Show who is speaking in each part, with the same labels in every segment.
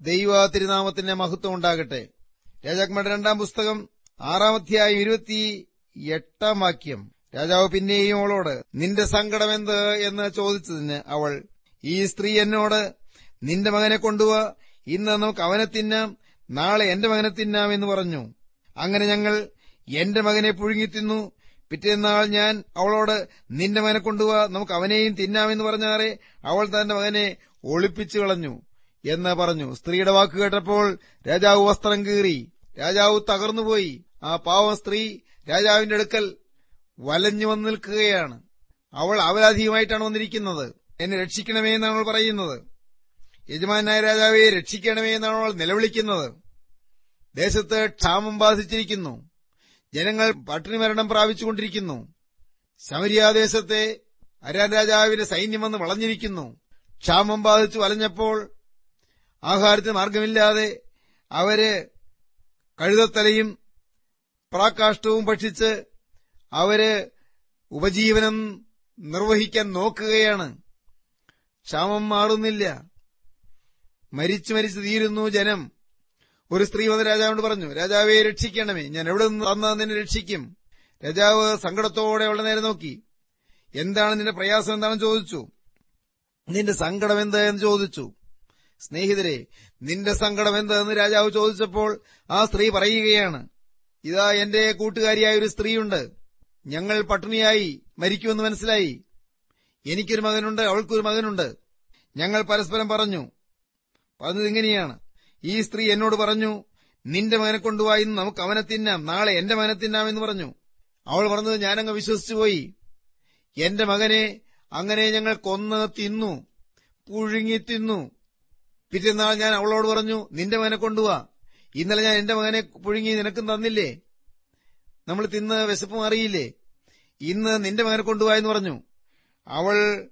Speaker 1: ദൈവ തിരുനാമത്തിന്റെ മഹത്വം ഉണ്ടാകട്ടെ. രാജാക്കന്മാരുടെ രണ്ടാം പുസ്തകം ആറാമധ്യായ ഇരുപത്തി എട്ടാം വാക്യം. രാജാവ് പിന്നെയും അവളോട് നിന്റെ സങ്കടം എന്ത്? എന്ന് ചോദിച്ചതിന് അവൾ ഈ സ്ത്രീ എന്നോട് നിന്റെ മകനെ കൊണ്ടുപോവാ ഇന്ന് നമുക്ക് അവനെ തിന്നാം നാളെ എന്റെ മകനെ തിന്നാം എന്ന് പറഞ്ഞു. അങ്ങനെ ഞങ്ങൾ എന്റെ മകനെ പുഴുങ്ങി തിന്നു. പിറ്റേന്നാൾ ഞാൻ അവളോട് നിന്റെ മകനെ കൊണ്ടുപോവാ നമുക്ക് അവനെയും തിന്നാമെന്ന് പറഞ്ഞാറേ അവൾ തന്റെ മകനെ ഒളിപ്പിച്ചു കളഞ്ഞു. എന്ന് പറഞ്ഞു. സ്ത്രീയുടെ വാക്ക് കേട്ടപ്പോൾ രാജാവ് വസ്ത്രം കീറി. രാജാവ് തകർന്നുപോയി. ആ പാവം സ്ത്രീ രാജാവിന്റെ അടുക്കൽ വലഞ്ഞു വന്ന് നിൽക്കുകയാണ്. അവൾ അപരാധിയുമായിട്ടാണ് വന്നിരിക്കുന്നത്. എന്നെ രക്ഷിക്കണമേ എന്നാണ് അവൾ പറയുന്നത്. യജമാനായ രാജാവെ രക്ഷിക്കണമേ എന്നാണ് അവൾ നിലവിളിക്കുന്നത്. ദേശത്ത് ക്ഷാമം ബാധിച്ചിരിക്കുന്നു. ജനങ്ങൾ പട്ടിണി മരണം പ്രാപിച്ചുകൊണ്ടിരിക്കുന്നു. ശമരിയാദേശത്തെ അരാൻ രാജാവിന്റെ സൈന്യം വന്ന് വളഞ്ഞിരിക്കുന്നു. ക്ഷാമം ബാധിച്ചു വലഞ്ഞപ്പോൾ ആഹാരത്തിന് മാർഗമില്ലാതെ അവർ കഴുതത്തലയും പ്രാകാഷ്ടവും ഭക്ഷിച്ച് അവർ ഉപജീവനം നിർവഹിക്കാൻ നോക്കുകയാണ്. ക്ഷാമം മാറുന്നില്ല. മരിച്ചു മരിച്ചു തീരുന്നു ജനം. ഒരു സ്ത്രീ വന്ന് രാജാവിനോട് പറഞ്ഞു രാജാവെ രക്ഷിക്കണമേ. ഞാൻ എവിടെ നിന്ന് തന്നാ നിന്നെ രക്ഷിക്കും? രാജാവ് സങ്കടത്തോടെ അവളുടെ നേരെ നോക്കി. എന്താണ് നിന്റെ പ്രയാസം എന്താണെന്ന് ചോദിച്ചു? നിന്റെ സങ്കടം എന്ത്? എന്ന് ചോദിച്ചു. സ്നേഹിതരെ നിന്റെ സങ്കടം എന്തെന്ന് രാജാവ് ചോദിച്ചപ്പോൾ ആ സ്ത്രീ പറയുകയാണ് ഇതാ എന്റെ കൂട്ടുകാരിയായ ഒരു സ്ത്രീയുണ്ട്. ഞങ്ങൾ പട്ടിണിയായി മരിക്കുമെന്ന് മനസ്സിലായി. എനിക്കൊരു മകനുണ്ട് അവൾക്കൊരു മകനുണ്ട്. ഞങ്ങൾ പരസ്പരം പറഞ്ഞു പറഞ്ഞത് ഇങ്ങനെയാണ്. ഈ സ്ത്രീ എന്നോട് പറഞ്ഞു നിന്റെ മകനെ കൊണ്ടുപോയി നമുക്ക് അവനെ തിന്നാം. നാളെ എന്റെ മകനെ തിന്നാം എന്ന് പറഞ്ഞു. അവൾ പറഞ്ഞത് ഞാനങ്ങ് വിശ്വസിച്ചുപോയി എന്റെ മകനെ അങ്ങനെ ഞങ്ങൾ കൊന്ന് തിന്നു പുഴുങ്ങി തിന്നു. പിറ്റേന്നാൾ ഞാൻ അവളോട് പറഞ്ഞു നിന്റെ മകനെ കൊണ്ടുപോവാ ഇന്നലെ ഞാൻ എന്റെ മകനെ പുഴുങ്ങി നിനക്കും തന്നില്ലേ? നമ്മൾ തിന്ന് വിശപ്പ് മാറിയില്ലേ ഇന്ന് നിന്റെ മകനെ കൊണ്ടുപോവാ എന്ന് പറഞ്ഞു. അവൾ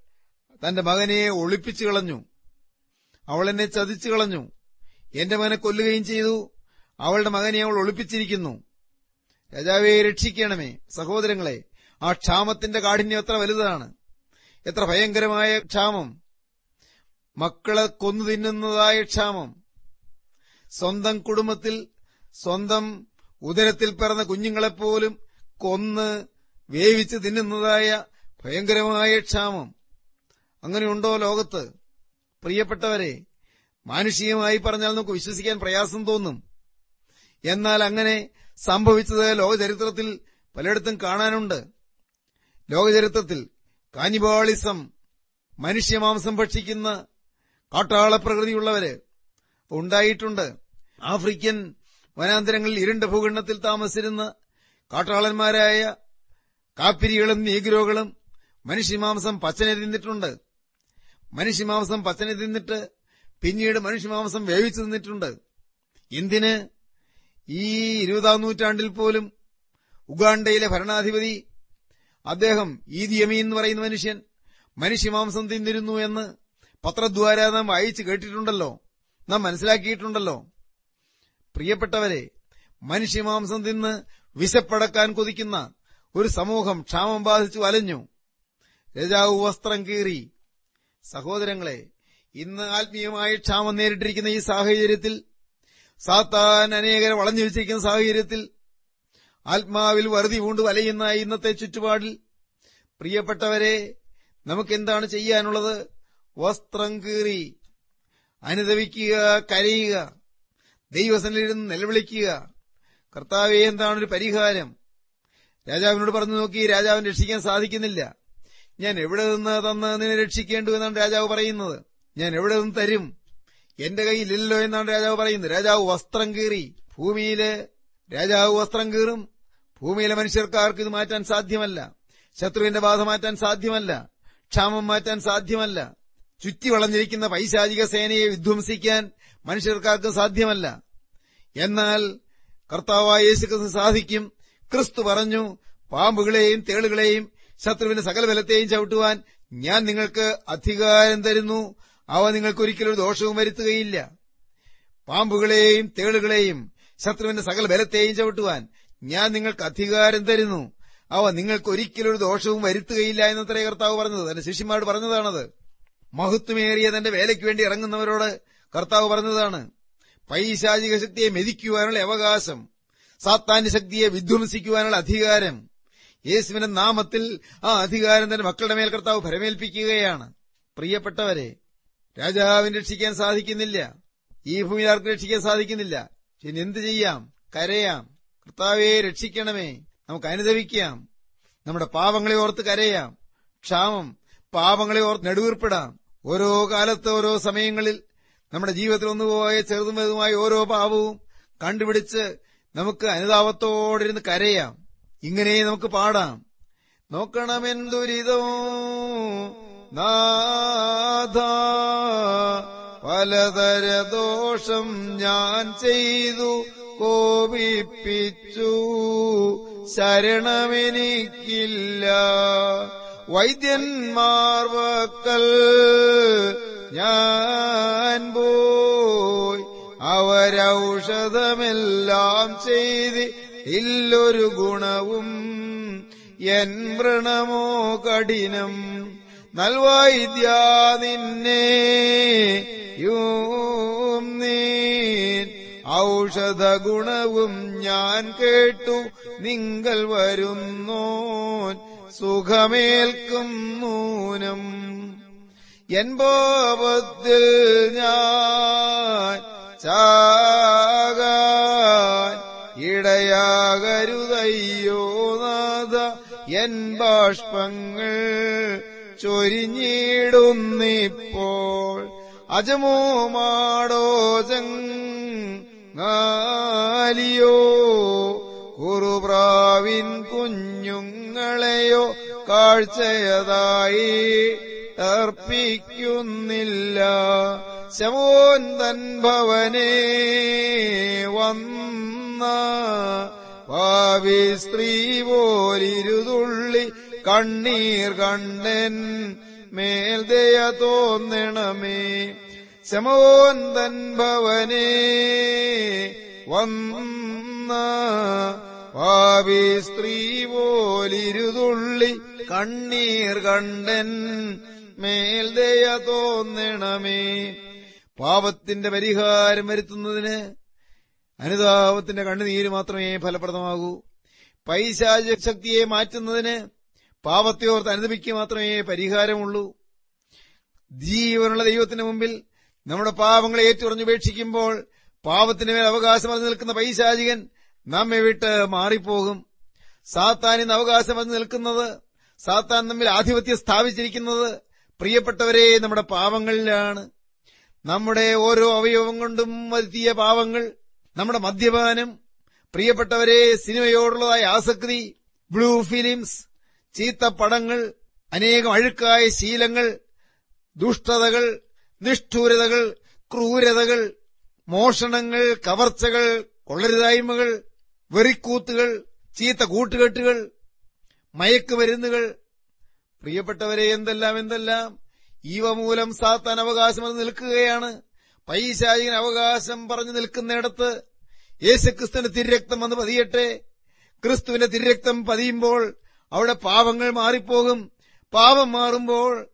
Speaker 1: തന്റെ മകനെ ഒളിപ്പിച്ചു കളഞ്ഞു. അവൾ എന്നെ ചതിച്ചു കളഞ്ഞു. എന്റെ മകനെ കൊല്ലുകയും ചെയ്തു. അവളുടെ മകനെ അവൾ ഒളിപ്പിച്ചിരിക്കുന്നു. രാജാവെ രക്ഷിക്കണമേ. സഹോദരങ്ങളെ ആ ക്ഷാമത്തിന്റെ കാഠിന്യം എത്ര വലുതാണ്. എത്ര ഭയങ്കരമായ ക്ഷാമം. മക്കളെ കൊന്നു തിന്നുന്നതായ ക്ഷാമം. സ്വന്തം കുടുംബത്തിൽ സ്വന്തം ഉദരത്തിൽ പിറന്ന കുഞ്ഞുങ്ങളെപ്പോലും കൊന്ന് വേവിച്ച് തിന്നുന്നതായ ഭയങ്കരമായ ക്ഷാമം. അങ്ങനെയുണ്ടോ ലോകത്ത്? പ്രിയപ്പെട്ടവരെ മാനുഷികമായി പറഞ്ഞാൽ നമുക്ക് വിശ്വസിക്കാൻ പ്രയാസം തോന്നും. എന്നാൽ അങ്ങനെ സംഭവിച്ചത് ലോകചരിത്രത്തിൽ പലയിടത്തും കാണാനുണ്ട്. ലോകചരിത്രത്തിൽ കാനിബാളിസം മനുഷ്യമാംസം ഭക്ഷിക്കുന്ന കാട്ടാള പ്രകൃതിയുള്ളവര് ഉണ്ടായിട്ടുണ്ട്. ആഫ്രിക്കൻ വനാന്തരങ്ങളിൽ ഇരുണ്ട ഭൂഖണ്ഡത്തിൽ താമസിച്ചിരുന്ന കാട്ടാളന്മാരായ കാപ്പിരികളും നീഗ്രോകളും മനുഷ്യമാംസം പച്ചനെ തിന്നിട്ടുണ്ട്. മനുഷ്യമാംസം പച്ചനെ തിന്നിട്ട് പിന്നീട് മനുഷ്യമാംസം വേവിച്ചു തിന്നിട്ടുണ്ട്. എന്തിന് ഈ ഇരുപതാം നൂറ്റാണ്ടിൽ പോലും ഉഗാണ്ടയിലെ ഭരണാധിപതി അദ്ദേഹം ഈദിയമി എന്ന് പറയുന്ന മനുഷ്യൻ മനുഷ്യമാംസം തിന്നിരുന്നു എന്ന് പത്രദ്വാര നാം വായിച്ചു കേട്ടിട്ടുണ്ടല്ലോ. നാം മനസ്സിലാക്കിയിട്ടുണ്ടല്ലോ. പ്രിയപ്പെട്ടവരെ മനുഷ്യമാംസം തിന്ന് വിശപ്പടക്കാൻ കൊതിക്കുന്ന ഒരു സമൂഹം ക്ഷാമം ബാധിച്ചു വലഞ്ഞു രജാവ് വസ്ത്രം കീറി. സഹോദരങ്ങളെ ഇന്ന് ആത്മീയമായി ക്ഷാമം നേരിട്ടിരിക്കുന്ന ഈ സാഹചര്യത്തിൽ സാത്താൻ അനേകരെ വളഞ്ഞു വെച്ചിരിക്കുന്ന സാഹചര്യത്തിൽ ആത്മാവിൽ വറുതി പൂണ്ട് വലയുന്ന ഇന്നത്തെ ചുറ്റുപാടിൽ പ്രിയപ്പെട്ടവരെ നമുക്കെന്താണ് ചെയ്യാനുള്ളത്? വസ്ത്രം കീറി അനുദവിക്കുക കരയുക ദൈവസനിലിരുന്ന് നിലവിളിക്കുക. കർത്താവെ എന്താണ് ഒരു പരിഹാരം? രാജാവിനോട് പറഞ്ഞു നോക്കി രാജാവിനെ രക്ഷിക്കാൻ സാധിക്കുന്നില്ല. ഞാൻ എവിടെ നിന്ന് തന്ന് നിന്നെ രക്ഷിക്കേണ്ടു എന്നാണ് രാജാവ് പറയുന്നത്? ഞാൻ എവിടെ നിന്ന് തരും? എന്റെ കയ്യിലില്ലല്ലോ എന്നാണ് രാജാവ് പറയുന്നത്. രാജാവ് വസ്ത്രം കീറി ഭൂമിയിൽ രാജാവ് വസ്ത്രം കീറും. ഭൂമിയിലെ മനുഷ്യർക്കാർക്ക് ഇത് മാറ്റാൻ സാധ്യമല്ല. ശത്രുവിന്റെ ബാധ മാറ്റാൻ സാധ്യമല്ല. ക്ഷാമം മാറ്റാൻ സാധ്യമല്ല. ചുറ്റി വളഞ്ഞിരിക്കുന്ന പൈശാചിക സേനയെ വിധ്വംസിക്കാൻ മനുഷ്യർക്കാർക്ക് സാധ്യമല്ല. എന്നാൽ കർത്താവായ യേശുക്രിസ്തു സാധിക്കും. ക്രിസ്തു പറഞ്ഞു പാമ്പുകളെയും തേളുകളെയും ശത്രുവിന്റെ സകല ബലത്തെയും ചവിട്ടുവാൻ ഞാൻ നിങ്ങൾക്ക് അധികാരം തരുന്നു. അവ നിങ്ങൾക്ക് ദോഷവും വരുത്തുകയില്ല. പാമ്പുകളെയും തേളുകളെയും ശത്രുവിന്റെ സകല ബലത്തെയും ചവിട്ടുവാൻ ഞാൻ നിങ്ങൾക്ക് അധികാരം തരുന്നു. അവ നിങ്ങൾക്ക് ദോഷവും വരുത്തുകയില്ല എന്നത്രേ കർത്താവ് പറഞ്ഞത്. തന്റെ ശിഷ്യന്മാരോട് പറഞ്ഞതാണത്. മഹത്വമേറിയ തന്റെ വേലയ്ക്ക് വേണ്ടി ഇറങ്ങുന്നവരോട് കർത്താവ് പറഞ്ഞതാണ് പൈശാചിക ശക്തിയെ മെതിക്കുവാനുള്ള അവകാശം സാത്താന്റെ ശക്തിയെ വിധ്വംസിക്കുവാനുള്ള അധികാരം യേശുവിന്റെ നാമത്തിൽ ആ അധികാരം തന്റെ മക്കളുടെ മേൽ കർത്താവ് ഭരമേൽപ്പിക്കുകയാണ്. പ്രിയപ്പെട്ടവരെ രാജാവിന് രക്ഷിക്കാൻ സാധിക്കുന്നില്ല ഈ ഭൂമിയിൽ ആർക്ക് രക്ഷിക്കാൻ സാധിക്കുന്നില്ല. പിന്നെ എന്ത് ചെയ്യാം? കരയാം. കർത്താവെ രക്ഷിക്കണമേ. നമുക്ക് അനുദവിക്കാം നമ്മുടെ പാവങ്ങളെ ഓർത്ത് കരയാം. ക്ഷാമം പാവങ്ങളെ ഓർത്ത് നെടുവീർപ്പിടാം. ഓരോ കാലത്ത് ഓരോ സമയങ്ങളിൽ നമ്മുടെ ജീവിതത്തിൽ ഒന്നുപോയ ചെറുതും വലുതുമായ ഓരോ പാപവും കണ്ടുപിടിച്ച് നമുക്ക് അനുതാപത്തോടിരുന്ന് കരയാം. ഇങ്ങനെ നമുക്ക് പാടാം. നോക്കണമെന്തുരിതോ നാഥ പലതര ദോഷം ഞാൻ ചെയ്തു കോപിപ്പിച്ചു ശരണമെനിക്കില്ല. വൈദ്യന്മാർ വക്കൽ ഞാൻ പോയി അവരൌഷധമെല്ലാം ചെയ്ത് ഇല്ലൊരു ഗുണവും എൻ വ്രണമോ കഠിനം നൽവൈദ്യ നിന്നെ യൂം നീ ഔഷധ ഗുണവും ഞാൻ കേട്ടു നിങ്ങൾ വരുന്നോൻ. സുഖമേൽക്കും നൂനം എൻ പാപത്തിൽ ഞാൻ ഇടയാകരുതയ്യോ നാഥ. എൻ ബാഷ്പങ്ങൾ ചൊരിഞ്ഞിടുന്നിപ്പോൾ അജമോ മാടോ ചങ്ങാലിയോ കുറുപ്രാവിൻ കുഞ്ഞുങ്ങളെയോ കാഴ്ചയതായി അർപ്പിക്കുന്നില്ല. ശമോൻ തൻ ഭവനേ വന്ന പാവി സ്ത്രീ പോലിരുതുള്ളി കണ്ണീർ കണ്ടൻ മേൽദയ തോന്നണമേ. ശമോൻ തൻ ഭവനേ വന്ന ഭാവി സ്ത്രീ പോലിരുതുള്ളി കണ്ണീർ കണ്ടൻ മേൽദയ തോന്നണമേ. പാപത്തിന്റെ പരിഹാരം വരുത്തുന്നതിന് അനുതാപത്തിന്റെ കണ്ണുനീര് മാത്രമേ ഫലപ്രദമാകൂ. പൈശാച ശക്തിയെ മാറ്റുന്നതിന് പാപത്തെ ഓർത്ത് അനുദപിക്കുക മാത്രമേ പരിഹാരമുള്ളൂ. ജീവനുള്ള ദൈവത്തിന് മുമ്പിൽ നമ്മുടെ പാപങ്ങളെ ഏറ്റുറഞ്ഞുപേക്ഷിക്കുമ്പോൾ പാപത്തിന് മേൽ അവകാശം നിൽക്കുന്ന പൈശാചികൻ നമ്മെ വിട്ട് മാറിപ്പോകും. സാത്താനിന്ന് അവകാശം വന്ന് നിൽക്കുന്നത് സാത്താൻ നമ്മിൽ ആധിപത്യം സ്ഥാപിച്ചിരിക്കുന്നത് പ്രിയപ്പെട്ടവരെ നമ്മുടെ പാവങ്ങളിലാണ് നമ്മുടെ ഓരോ അവയവം കൊണ്ടും വരുത്തിയ പാവങ്ങൾ നമ്മുടെ മദ്യപാനം പ്രിയപ്പെട്ടവരെ സിനിമയോടുള്ളതായ ആസക്തി ബ്ലൂ ഫിലിംസ് ചീത്ത പടങ്ങൾ അനേകം അഴുക്കായ ശീലങ്ങൾ ദുഷ്ടതകൾ നിഷ്ഠൂരതകൾ ക്രൂരതകൾ മോഷണങ്ങൾ കവർച്ചകൾ കൊള്ളരുതായ്മകൾ വെറിക്കൂത്തുകൾ ചീത്ത കൂട്ടുകെട്ടുകൾ മയക്കുമരുന്നുകൾ. പ്രിയപ്പെട്ടവരെ എന്തെല്ലാം എന്തെല്ലാം? ഇവ മൂലം സാത്താൻ അവകാശം അത് നിൽക്കുകയാണ്. പൈശാചികൻ അവകാശം പറഞ്ഞു നിൽക്കുന്നിടത്ത് യേശുക്രിസ്തുവിന്റെ തിരരക്തം വന്ന് പതിയട്ടെ. ക്രിസ്തുവിന്റെ തിരരക്തം പതിയുമ്പോൾ അവിടെ പാവങ്ങൾ മാറിപ്പോകും. പാപം മാറുമ്പോൾ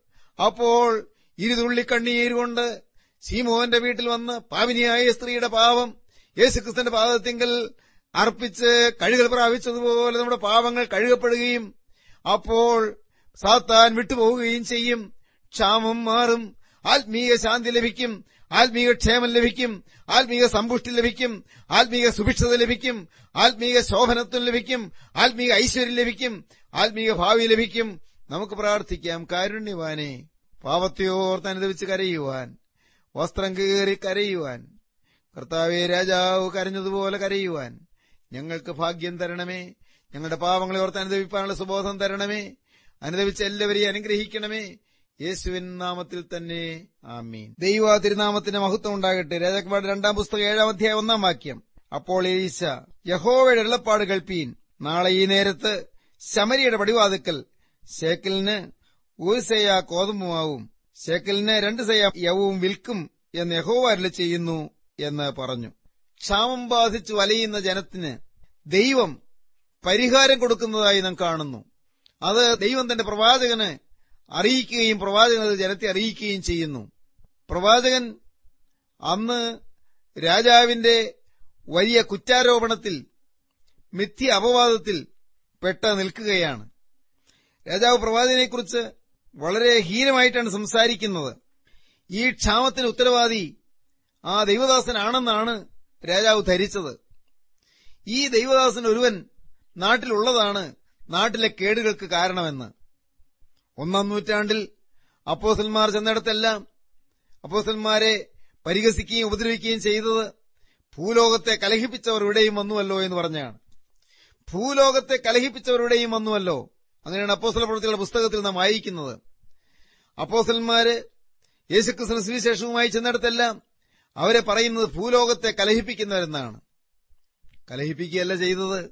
Speaker 1: അപ്പോൾ ഇരുതുള്ളി കണ്ണീരുകൊണ്ട് ശീമോന്റെ വീട്ടിൽ വന്ന് പാവിനിയായ സ്ത്രീയുടെ പാവം യേശുക്രിസ്തുവിന്റെ പാദത്തിങ്കൽ അർപ്പിച്ച് കഴുകൽ പ്രാപിച്ചതുപോലെ നമ്മുടെ പാവങ്ങൾ കഴുകപ്പെടുകയും അപ്പോൾ സാത്താൻ വിട്ടുപോവുകയും ചെയ്യും. ക്ഷാമം മാറും. ആത്മീയ ശാന്തി ലഭിക്കും. ആത്മീയ ക്ഷേമം ലഭിക്കും. ആത്മീയ സമ്പുഷ്ടി ലഭിക്കും. ആത്മീയ സുഭിക്ഷത ലഭിക്കും. ആത്മീയ ശോഭനത്വം ലഭിക്കും. ആത്മീയ ഐശ്വര്യം ലഭിക്കും. ആത്മീയ ഭാവി ലഭിക്കും. നമുക്ക് പ്രാർത്ഥിക്കാം. കാരുണ്യവാനെ പാവത്തെയോർത്ത് അനുദവിച്ച് കരയുവാൻ വസ്ത്രം കീറി കരയുവാൻ കർത്താവെ രാജാവ് കരഞ്ഞതുപോലെ കരയുവാൻ ഞങ്ങൾക്ക് ഭാഗ്യം തരണമേ. ഞങ്ങളുടെ പാവങ്ങളെ ഓർത്ത് അനുദവിപ്പാനുള്ള സുബോധം തരണമേ. അനുദവിച്ച എല്ലാവരെയും അനുഗ്രഹിക്കണമേ. യേശുവിൻ നാമത്തിൽ തന്നെ ആമീൻ. ദൈവ തിരുനാമത്തിന്റെ മഹത്വം ഉണ്ടാകട്ടെ. രാജാക്കന്മാരുടെ രണ്ടാം പുസ്തകം ഏഴാം അധ്യായം ഒന്നാം വാക്യം. അപ്പോൾ ഈശ യഹോവയുടെ എള്ളപ്പാട് കൽപ്പീൻ നാളെ ഈ നേരത്ത് ശമരിയുടെ പടിവാതുക്കൽ. ശേക്കലിന് ഒരു സെയ കോതമ്പുമാവും ശേക്കലിന് രണ്ട് സയ യവും വിൽക്കും എന്ന് യഹോവ ചെയ്യുന്നു എന്ന് പറഞ്ഞു. ക്ഷാമം ബാധിച്ചു വലയുന്ന ജനത്തിന് ദൈവം പരിഹാരം കൊടുക്കുന്നതായി നാം കാണുന്നു. അത് ദൈവം തന്റെ പ്രവാചകന് അറിയിക്കുകയും പ്രവാചകൻ അത് ജനത്തെ അറിയിക്കുകയും ചെയ്യുന്നു. പ്രവാചകൻ അന്ന് രാജാവിന്റെ വലിയ കുറ്റാരോപണത്തിൽ മിഥ്യ അപവാദത്തിൽ പെട്ട നിൽക്കുകയാണ്. രാജാവ് പ്രവാചകനെക്കുറിച്ച് വളരെ ഹീനമായിട്ടാണ് സംസാരിക്കുന്നത്. ഈ ക്ഷാമത്തിന് ഉത്തരവാദി ആ ദൈവദാസനാണെന്നാണ് രാജാവ് ധരിച്ചത്. ഈ ദൈവദാസൻ ഒരുവൻ നാട്ടിലുള്ളതാണ് നാട്ടിലെ കേടുകൾക്ക് കാരണമെന്ന്. ഒന്നാം നൂറ്റാണ്ടിൽ അപ്പോസന്മാർ ചെന്നിടത്തെല്ലാം അപ്പോസന്മാരെ പരിഹസിക്കുകയും ഉപദ്രവിക്കുകയും ചെയ്തത് ഭൂലോകത്തെ കലഹിപ്പിച്ചവരുടെയും വന്നുവല്ലോ എന്ന് പറഞ്ഞാണ്. ഭൂലോകത്തെ കലഹിപ്പിച്ചവരുടെയും വന്നുവല്ലോ. അങ്ങനെയാണ് അപ്പോസല പ്രവൃത്തികളുടെ പുസ്തകത്തിൽ നാം വായിക്കുന്നത്. അപ്പോസന്മാര് യേശുക്രിസ്തു സുവിശേഷവുമായി ചെന്നിടത്തെല്ലാം അവരെ പറയുന്നത് ഭൂലോകത്തെ കലഹിപ്പിക്കുന്നവരെന്നാണ്. കലഹിപ്പിക്കുകയല്ല ചെയ്തത്.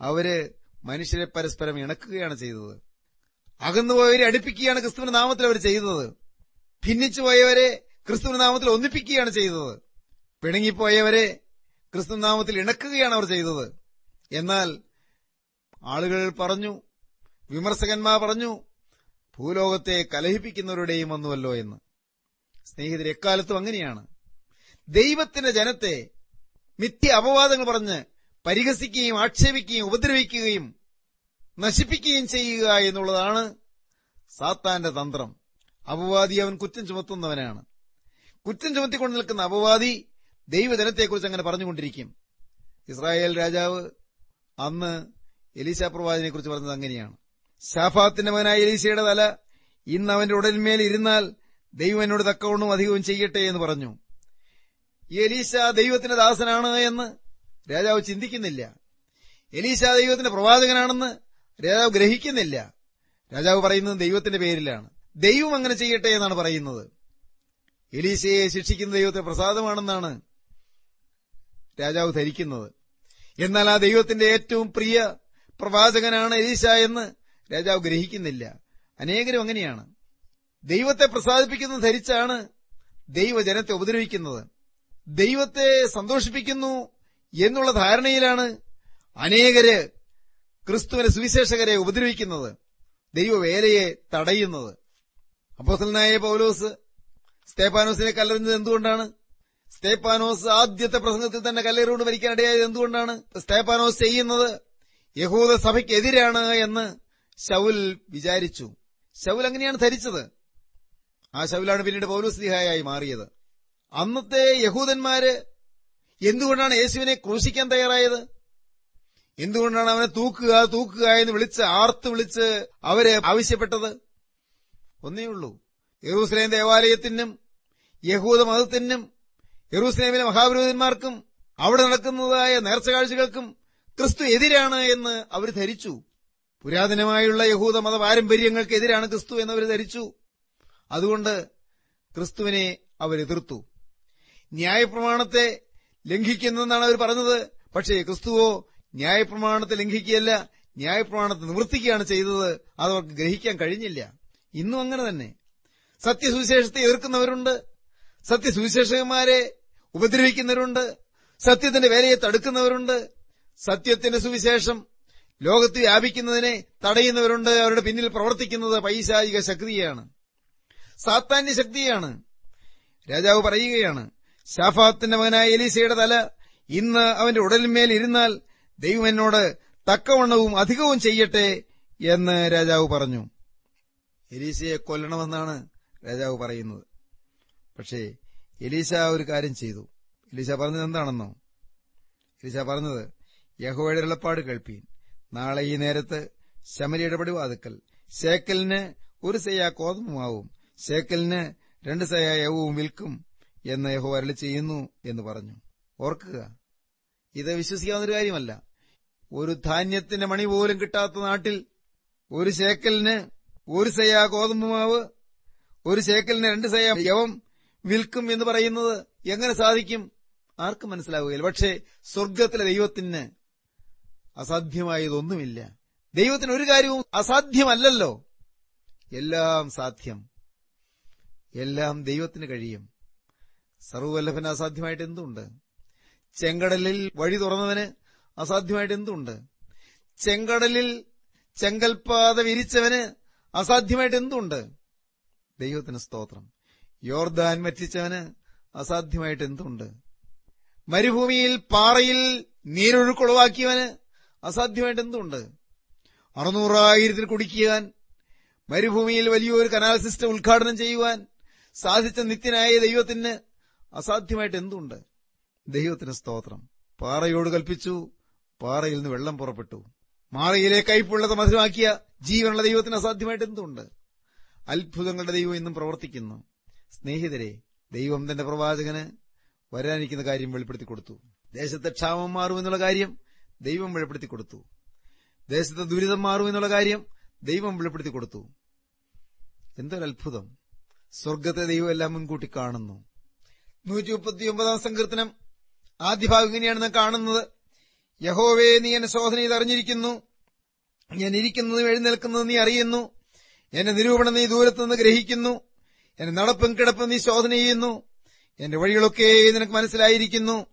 Speaker 1: അവർ മനുഷ്യരെ പരസ്പരം ഇണക്കുകയാണ് ചെയ്തത്. അകന്നുപോയവരെ അടുപ്പിക്കുകയാണ് ക്രിസ്തുവിന്റെ നാമത്തിൽ അവർ ചെയ്തത്. ഭിന്നിച്ചുപോയവരെ ക്രിസ്തുവിന്റെ നാമത്തിൽ ഒന്നിപ്പിക്കുകയാണ് ചെയ്തത്. പിണങ്ങിപ്പോയവരെ ക്രിസ്തു നാമത്തിൽ ഇണക്കുകയാണ് അവർ ചെയ്തത്. എന്നാൽ ആളുകൾ പറഞ്ഞു വിമർശകന്മാർ പറഞ്ഞു ഭൂലോകത്തെ കലഹിപ്പിക്കുന്നവരുടെയും വന്നുവല്ലോ എന്ന്. സ്നേഹിതരെ എക്കാലത്തും അങ്ങനെയാണ്. ദൈവത്തിന്റെ ജനത്തെ മിഥ്യ അപവാദങ്ങൾ പറഞ്ഞ് പരിഹസിക്കുകയും ആക്ഷേപിക്കുകയും ഉപദ്രവിക്കുകയും നശിപ്പിക്കുകയും ചെയ്യുക എന്നുള്ളതാണ് സാത്താന്റെ തന്ത്രം. അപവാദി അവൻ കുറ്റം ചുമത്തുന്നവനാണ്. കുറ്റം ചുമത്തിക്കൊണ്ട് നിൽക്കുന്ന അപവാദി ദൈവജനത്തെക്കുറിച്ച് അങ്ങനെ പറഞ്ഞുകൊണ്ടിരിക്കും. ഇസ്രായേൽ രാജാവ് അന്ന് എലീശ പ്രവാചനെ കുറിച്ച് പറഞ്ഞത് അങ്ങനെയാണ്. ഷാഫാത്തിന്റെ മകനായ എലീശയുടെ തല ഇന്ന് അവന്റെ ഉടലിന്മേൽ ഇരുന്നാൽ ദൈവം എന്നോട് തക്കവണ്ണും അധികവും ചെയ്യട്ടെ എന്ന് പറഞ്ഞു. എലീശ ദൈവത്തിന്റെ ദാസനാണ് എന്ന് രാജാവ് ചിന്തിക്കുന്നില്ല. എലീശ ദൈവത്തിന്റെ പ്രവാചകനാണെന്ന് രാജാവ് ഗ്രഹിക്കുന്നില്ല. രാജാവ് പറയുന്നത് ദൈവത്തിന്റെ പേരിലാണ്. ദൈവം അങ്ങനെ ചെയ്യട്ടെ എന്നാണ് പറയുന്നത്. എലീശയെ ശിക്ഷിക്കുന്ന ദൈവത്തെ പ്രസാദമാണെന്നാണ് രാജാവ് ധരിക്കുന്നത്. എന്നാൽ ആ ദൈവത്തിന്റെ ഏറ്റവും പ്രിയ പ്രവാചകനാണ് എലീശ എന്ന് രാജാവ് ഗ്രഹിക്കുന്നില്ല. അനേകരും അങ്ങനെയാണ്. ദൈവത്തെ പ്രസാദിപ്പിക്കുന്നത് ധരിച്ചാണ് ദൈവജനത്തെ ഉപദ്രവിക്കുന്നത്. ദൈവത്തെ സന്തോഷിപ്പിക്കുന്നു എന്നുള്ള ധാരണയിലാണ് അനേകര് ക്രിസ്തുവിന് സുവിശേഷകരെ ഉപദ്രവിക്കുന്നത് ദൈവവേലയെ തടയുന്നത്. അപ്പോസലനായ പൗലോസ് സ്തേപ്പാനോസിനെ കല്ലെറിഞ്ഞത് എന്തുകൊണ്ടാണ്? സ്തേപ്പാനോസ് ആദ്യത്തെ പ്രസംഗത്തിൽ തന്നെ കല്ലേറുകൊണ്ട് മരിക്കാനിടയായത് എന്തുകൊണ്ടാണ്? സ്തേപ്പാനോസ് ചെയ്യുന്നത് യഹൂദ സഭയ്ക്കെതിരാണ് എന്ന് ശൗൽ വിചാരിച്ചു. ശൗൽ അങ്ങനെയാണ് ധരിച്ചത്. ആ ശൗലാണ് പിന്നീട് പൗലോസ് ദിഹായായി മാറിയത്. അന്നത്തെ യഹൂദന്മാര് എന്തുകൊണ്ടാണ് യേശുവിനെ ക്രൂശിക്കാൻ തയ്യാറായത്? എന്തുകൊണ്ടാണ് അവനെ തൂക്കുക തൂക്കുക എന്ന് വിളിച്ച് ആർത്ത് വിളിച്ച് അവരെ ആവശ്യപ്പെട്ടത്? ഒന്നേ ഉള്ളൂ. യെറൂസലേം ദേവാലയത്തിനും യഹൂദ മതത്തിനും യെറൂസലേമിലെ മഹാപുരോഹിതന്മാർക്കും അവിടെ നടക്കുന്നതായ നേർച്ചകാഴ്ചകൾക്കും ക്രിസ്തു എതിരാണ് എന്ന് അവർ ധരിച്ചു. പുരാതനമായുള്ള യഹൂദ മത പാരമ്പര്യങ്ങൾക്ക് എതിരാണ് ക്രിസ്തു എന്നവർ ധരിച്ചു. അതുകൊണ്ട് ക്രിസ്തുവിനെ അവർ എതിർത്തു. ന്യായപ്രമാണത്തെ ലംഘിക്കുന്നതെന്നാണ് അവർ പറഞ്ഞത്. പക്ഷേ ക്രിസ്തുവോ ന്യായപ്രമാണത്തെ ലംഘിക്കുകയല്ല ന്യായപ്രമാണത്തെ നിവർത്തിക്കുകയാണ് ചെയ്തത്. അതവർക്ക് ഗ്രഹിക്കാൻ കഴിഞ്ഞില്ല. ഇന്നും അങ്ങനെ തന്നെ. സത്യസുവിശേഷത്തെ എതിർക്കുന്നവരുണ്ട്. സത്യസുവിശേഷകന്മാരെ ഉപദ്രവിക്കുന്നവരുണ്ട്. സത്യത്തിന്റെ വേലയെ തടുക്കുന്നവരുണ്ട്. സത്യത്തിന്റെ സുവിശേഷം ലോകത്ത് വ്യാപിക്കുന്നതിനെ തടയുന്നവരുണ്ട്. അവരുടെ പിന്നിൽ പ്രവർത്തിക്കുന്നത് പൈശാചിക ശക്തിയാണ്. സാത്താന്യ ശക്തിയാണ്. രാജാവ് പറയുകയാണ് ഷാഫാത്തിന്റെ മകനായ എലീസയുടെ തല ഇന്ന് അവന്റെ ഉടലിന്മേൽ ഇരുന്നാൽ ദൈവം എന്നോട് തക്കവണ്ണവും അധികവും ചെയ്യട്ടെ എന്ന് രാജാവ് പറഞ്ഞു. എലീസയെ കൊല്ലണമെന്നാണ് രാജാവ് പറയുന്നത്. പക്ഷേ എലീസ ഒരു കാര്യം ചെയ്തു. എലീസ പറഞ്ഞത് എന്താണെന്നോ? എലീസ പറഞ്ഞത് യഹോയുടെ ഇളപ്പാട് കേൾപ്പീൻ. നാളെ ഈ നേരത്ത് ശമരിയുടെ പടിവാതുക്കൽ ശേക്കലിന് ഒരു സയ കോതമാവും ശേക്കലിന് രണ്ട് സയ യവവും വിൽക്കും. എന്ന് യഹോ അരളി ചെയ്യുന്നു എന്ന് പറഞ്ഞു. ഓർക്കുക ഇത് വിശ്വസിക്കാവുന്നൊരു കാര്യമല്ല. ഒരു ധാന്യത്തിന്റെ മണി പോലും കിട്ടാത്ത നാട്ടിൽ ഒരു ശേക്കലിന് ഒരു സയ ഗോതമ്പ് മാവ് ഒരു ശേക്കലിന് രണ്ട് സയ യവം വിൽക്കും എന്ന് പറയുന്നത് എങ്ങനെ സാധിക്കും? ആർക്കും മനസ്സിലാവുകയില്ല. പക്ഷേ സ്വർഗത്തിലെ ദൈവത്തിന് അസാധ്യമായതൊന്നുമില്ല. ദൈവത്തിന് ഒരു കാര്യവും അസാധ്യമല്ലല്ലോ. എല്ലാം സാധ്യം. എല്ലാം ദൈവത്തിന് കഴിയും. സർവവല്ലഭന് അസാധ്യമായിട്ട് എന്തുണ്ട്? ചെങ്കടലിൽ വഴി തുറന്നവന് അസാധ്യമായിട്ട് എന്തുണ്ട്? ചെങ്കടലിൽ ചെങ്കൽപാത വിരിച്ചവന് അസാധ്യമായിട്ട് എന്തുണ്ട്? ദൈവത്തിന് സ്തോത്രം. യോർദാൻ വറ്റിച്ചവന് അസാധ്യമായിട്ട് എന്തുണ്ട്? മരുഭൂമിയിൽ പാറയിൽ നീരൊഴുക്കുളവാക്കിയവന് അസാധ്യമായിട്ട് എന്തുണ്ട്? അറുന്നൂറായിരത്തിൽ കുടിക്കുവാൻ മരുഭൂമിയിൽ വലിയൊരു കനാൽ സിസ്റ്റം ഉദ്ഘാടനം ചെയ്യുവാൻ സാധിച്ച നിത്യനായ ദൈവത്തിന് അസാധ്യമായിട്ട് എന്തുണ്ട്? ദൈവത്തിന് സ്തോത്രം. പാറയോട് കൽപ്പിച്ചു പാറയിൽ നിന്ന് വെള്ളം പുറപ്പെട്ടു. മാറയിലെ കൈപ്പുള്ളത് മധുരമാക്കിയ ജീവനുള്ള ദൈവത്തിന് അസാധ്യമായിട്ട് എന്തുണ്ട്? അത്ഭുതങ്ങളുടെ ദൈവം ഇന്നും പ്രവർത്തിക്കുന്നു. സ്നേഹിതരെ ദൈവം തന്റെ പ്രവാചകന് വരാനിരിക്കുന്ന കാര്യം വെളിപ്പെടുത്തി കൊടുത്തു. ദേശത്തെ ക്ഷാമം മാറുമെന്നുള്ള കാര്യം ദൈവം വെളിപ്പെടുത്തി കൊടുത്തു. ദേശത്തെ ദുരിതം മാറുമെന്നുള്ള കാര്യം ദൈവം വെളിപ്പെടുത്തി കൊടുത്തു. എന്തൊരത്ഭുതം. സ്വർഗത്തെ ദൈവം എല്ലാം മുൻകൂട്ടി കാണുന്നു. നൂറ്റി മുപ്പത്തിയൊമ്പതാം സങ്കീർത്തനം ആദ്യ ഭാഗം ഇങ്ങനെയാണ് കാണുന്നത്. യഹോവേ നീ എന്നെ ശോധന ചെയ്തറിഞ്ഞിരിക്കുന്നു ഞാൻ ഇരിക്കുന്നതും എഴുന്നേൽക്കുന്നതും നീ അറിയുന്നു. എന്റെ നിരൂപണം നീ ദൂരത്തുനിന്ന് ഗ്രഹിക്കുന്നു. എന്റെ നടപ്പും കിടപ്പും നീ ശോധന ചെയ്യുന്നു. എന്റെ വഴികളൊക്കെ നിനക്ക് മനസ്സിലായിരിക്കുന്നു.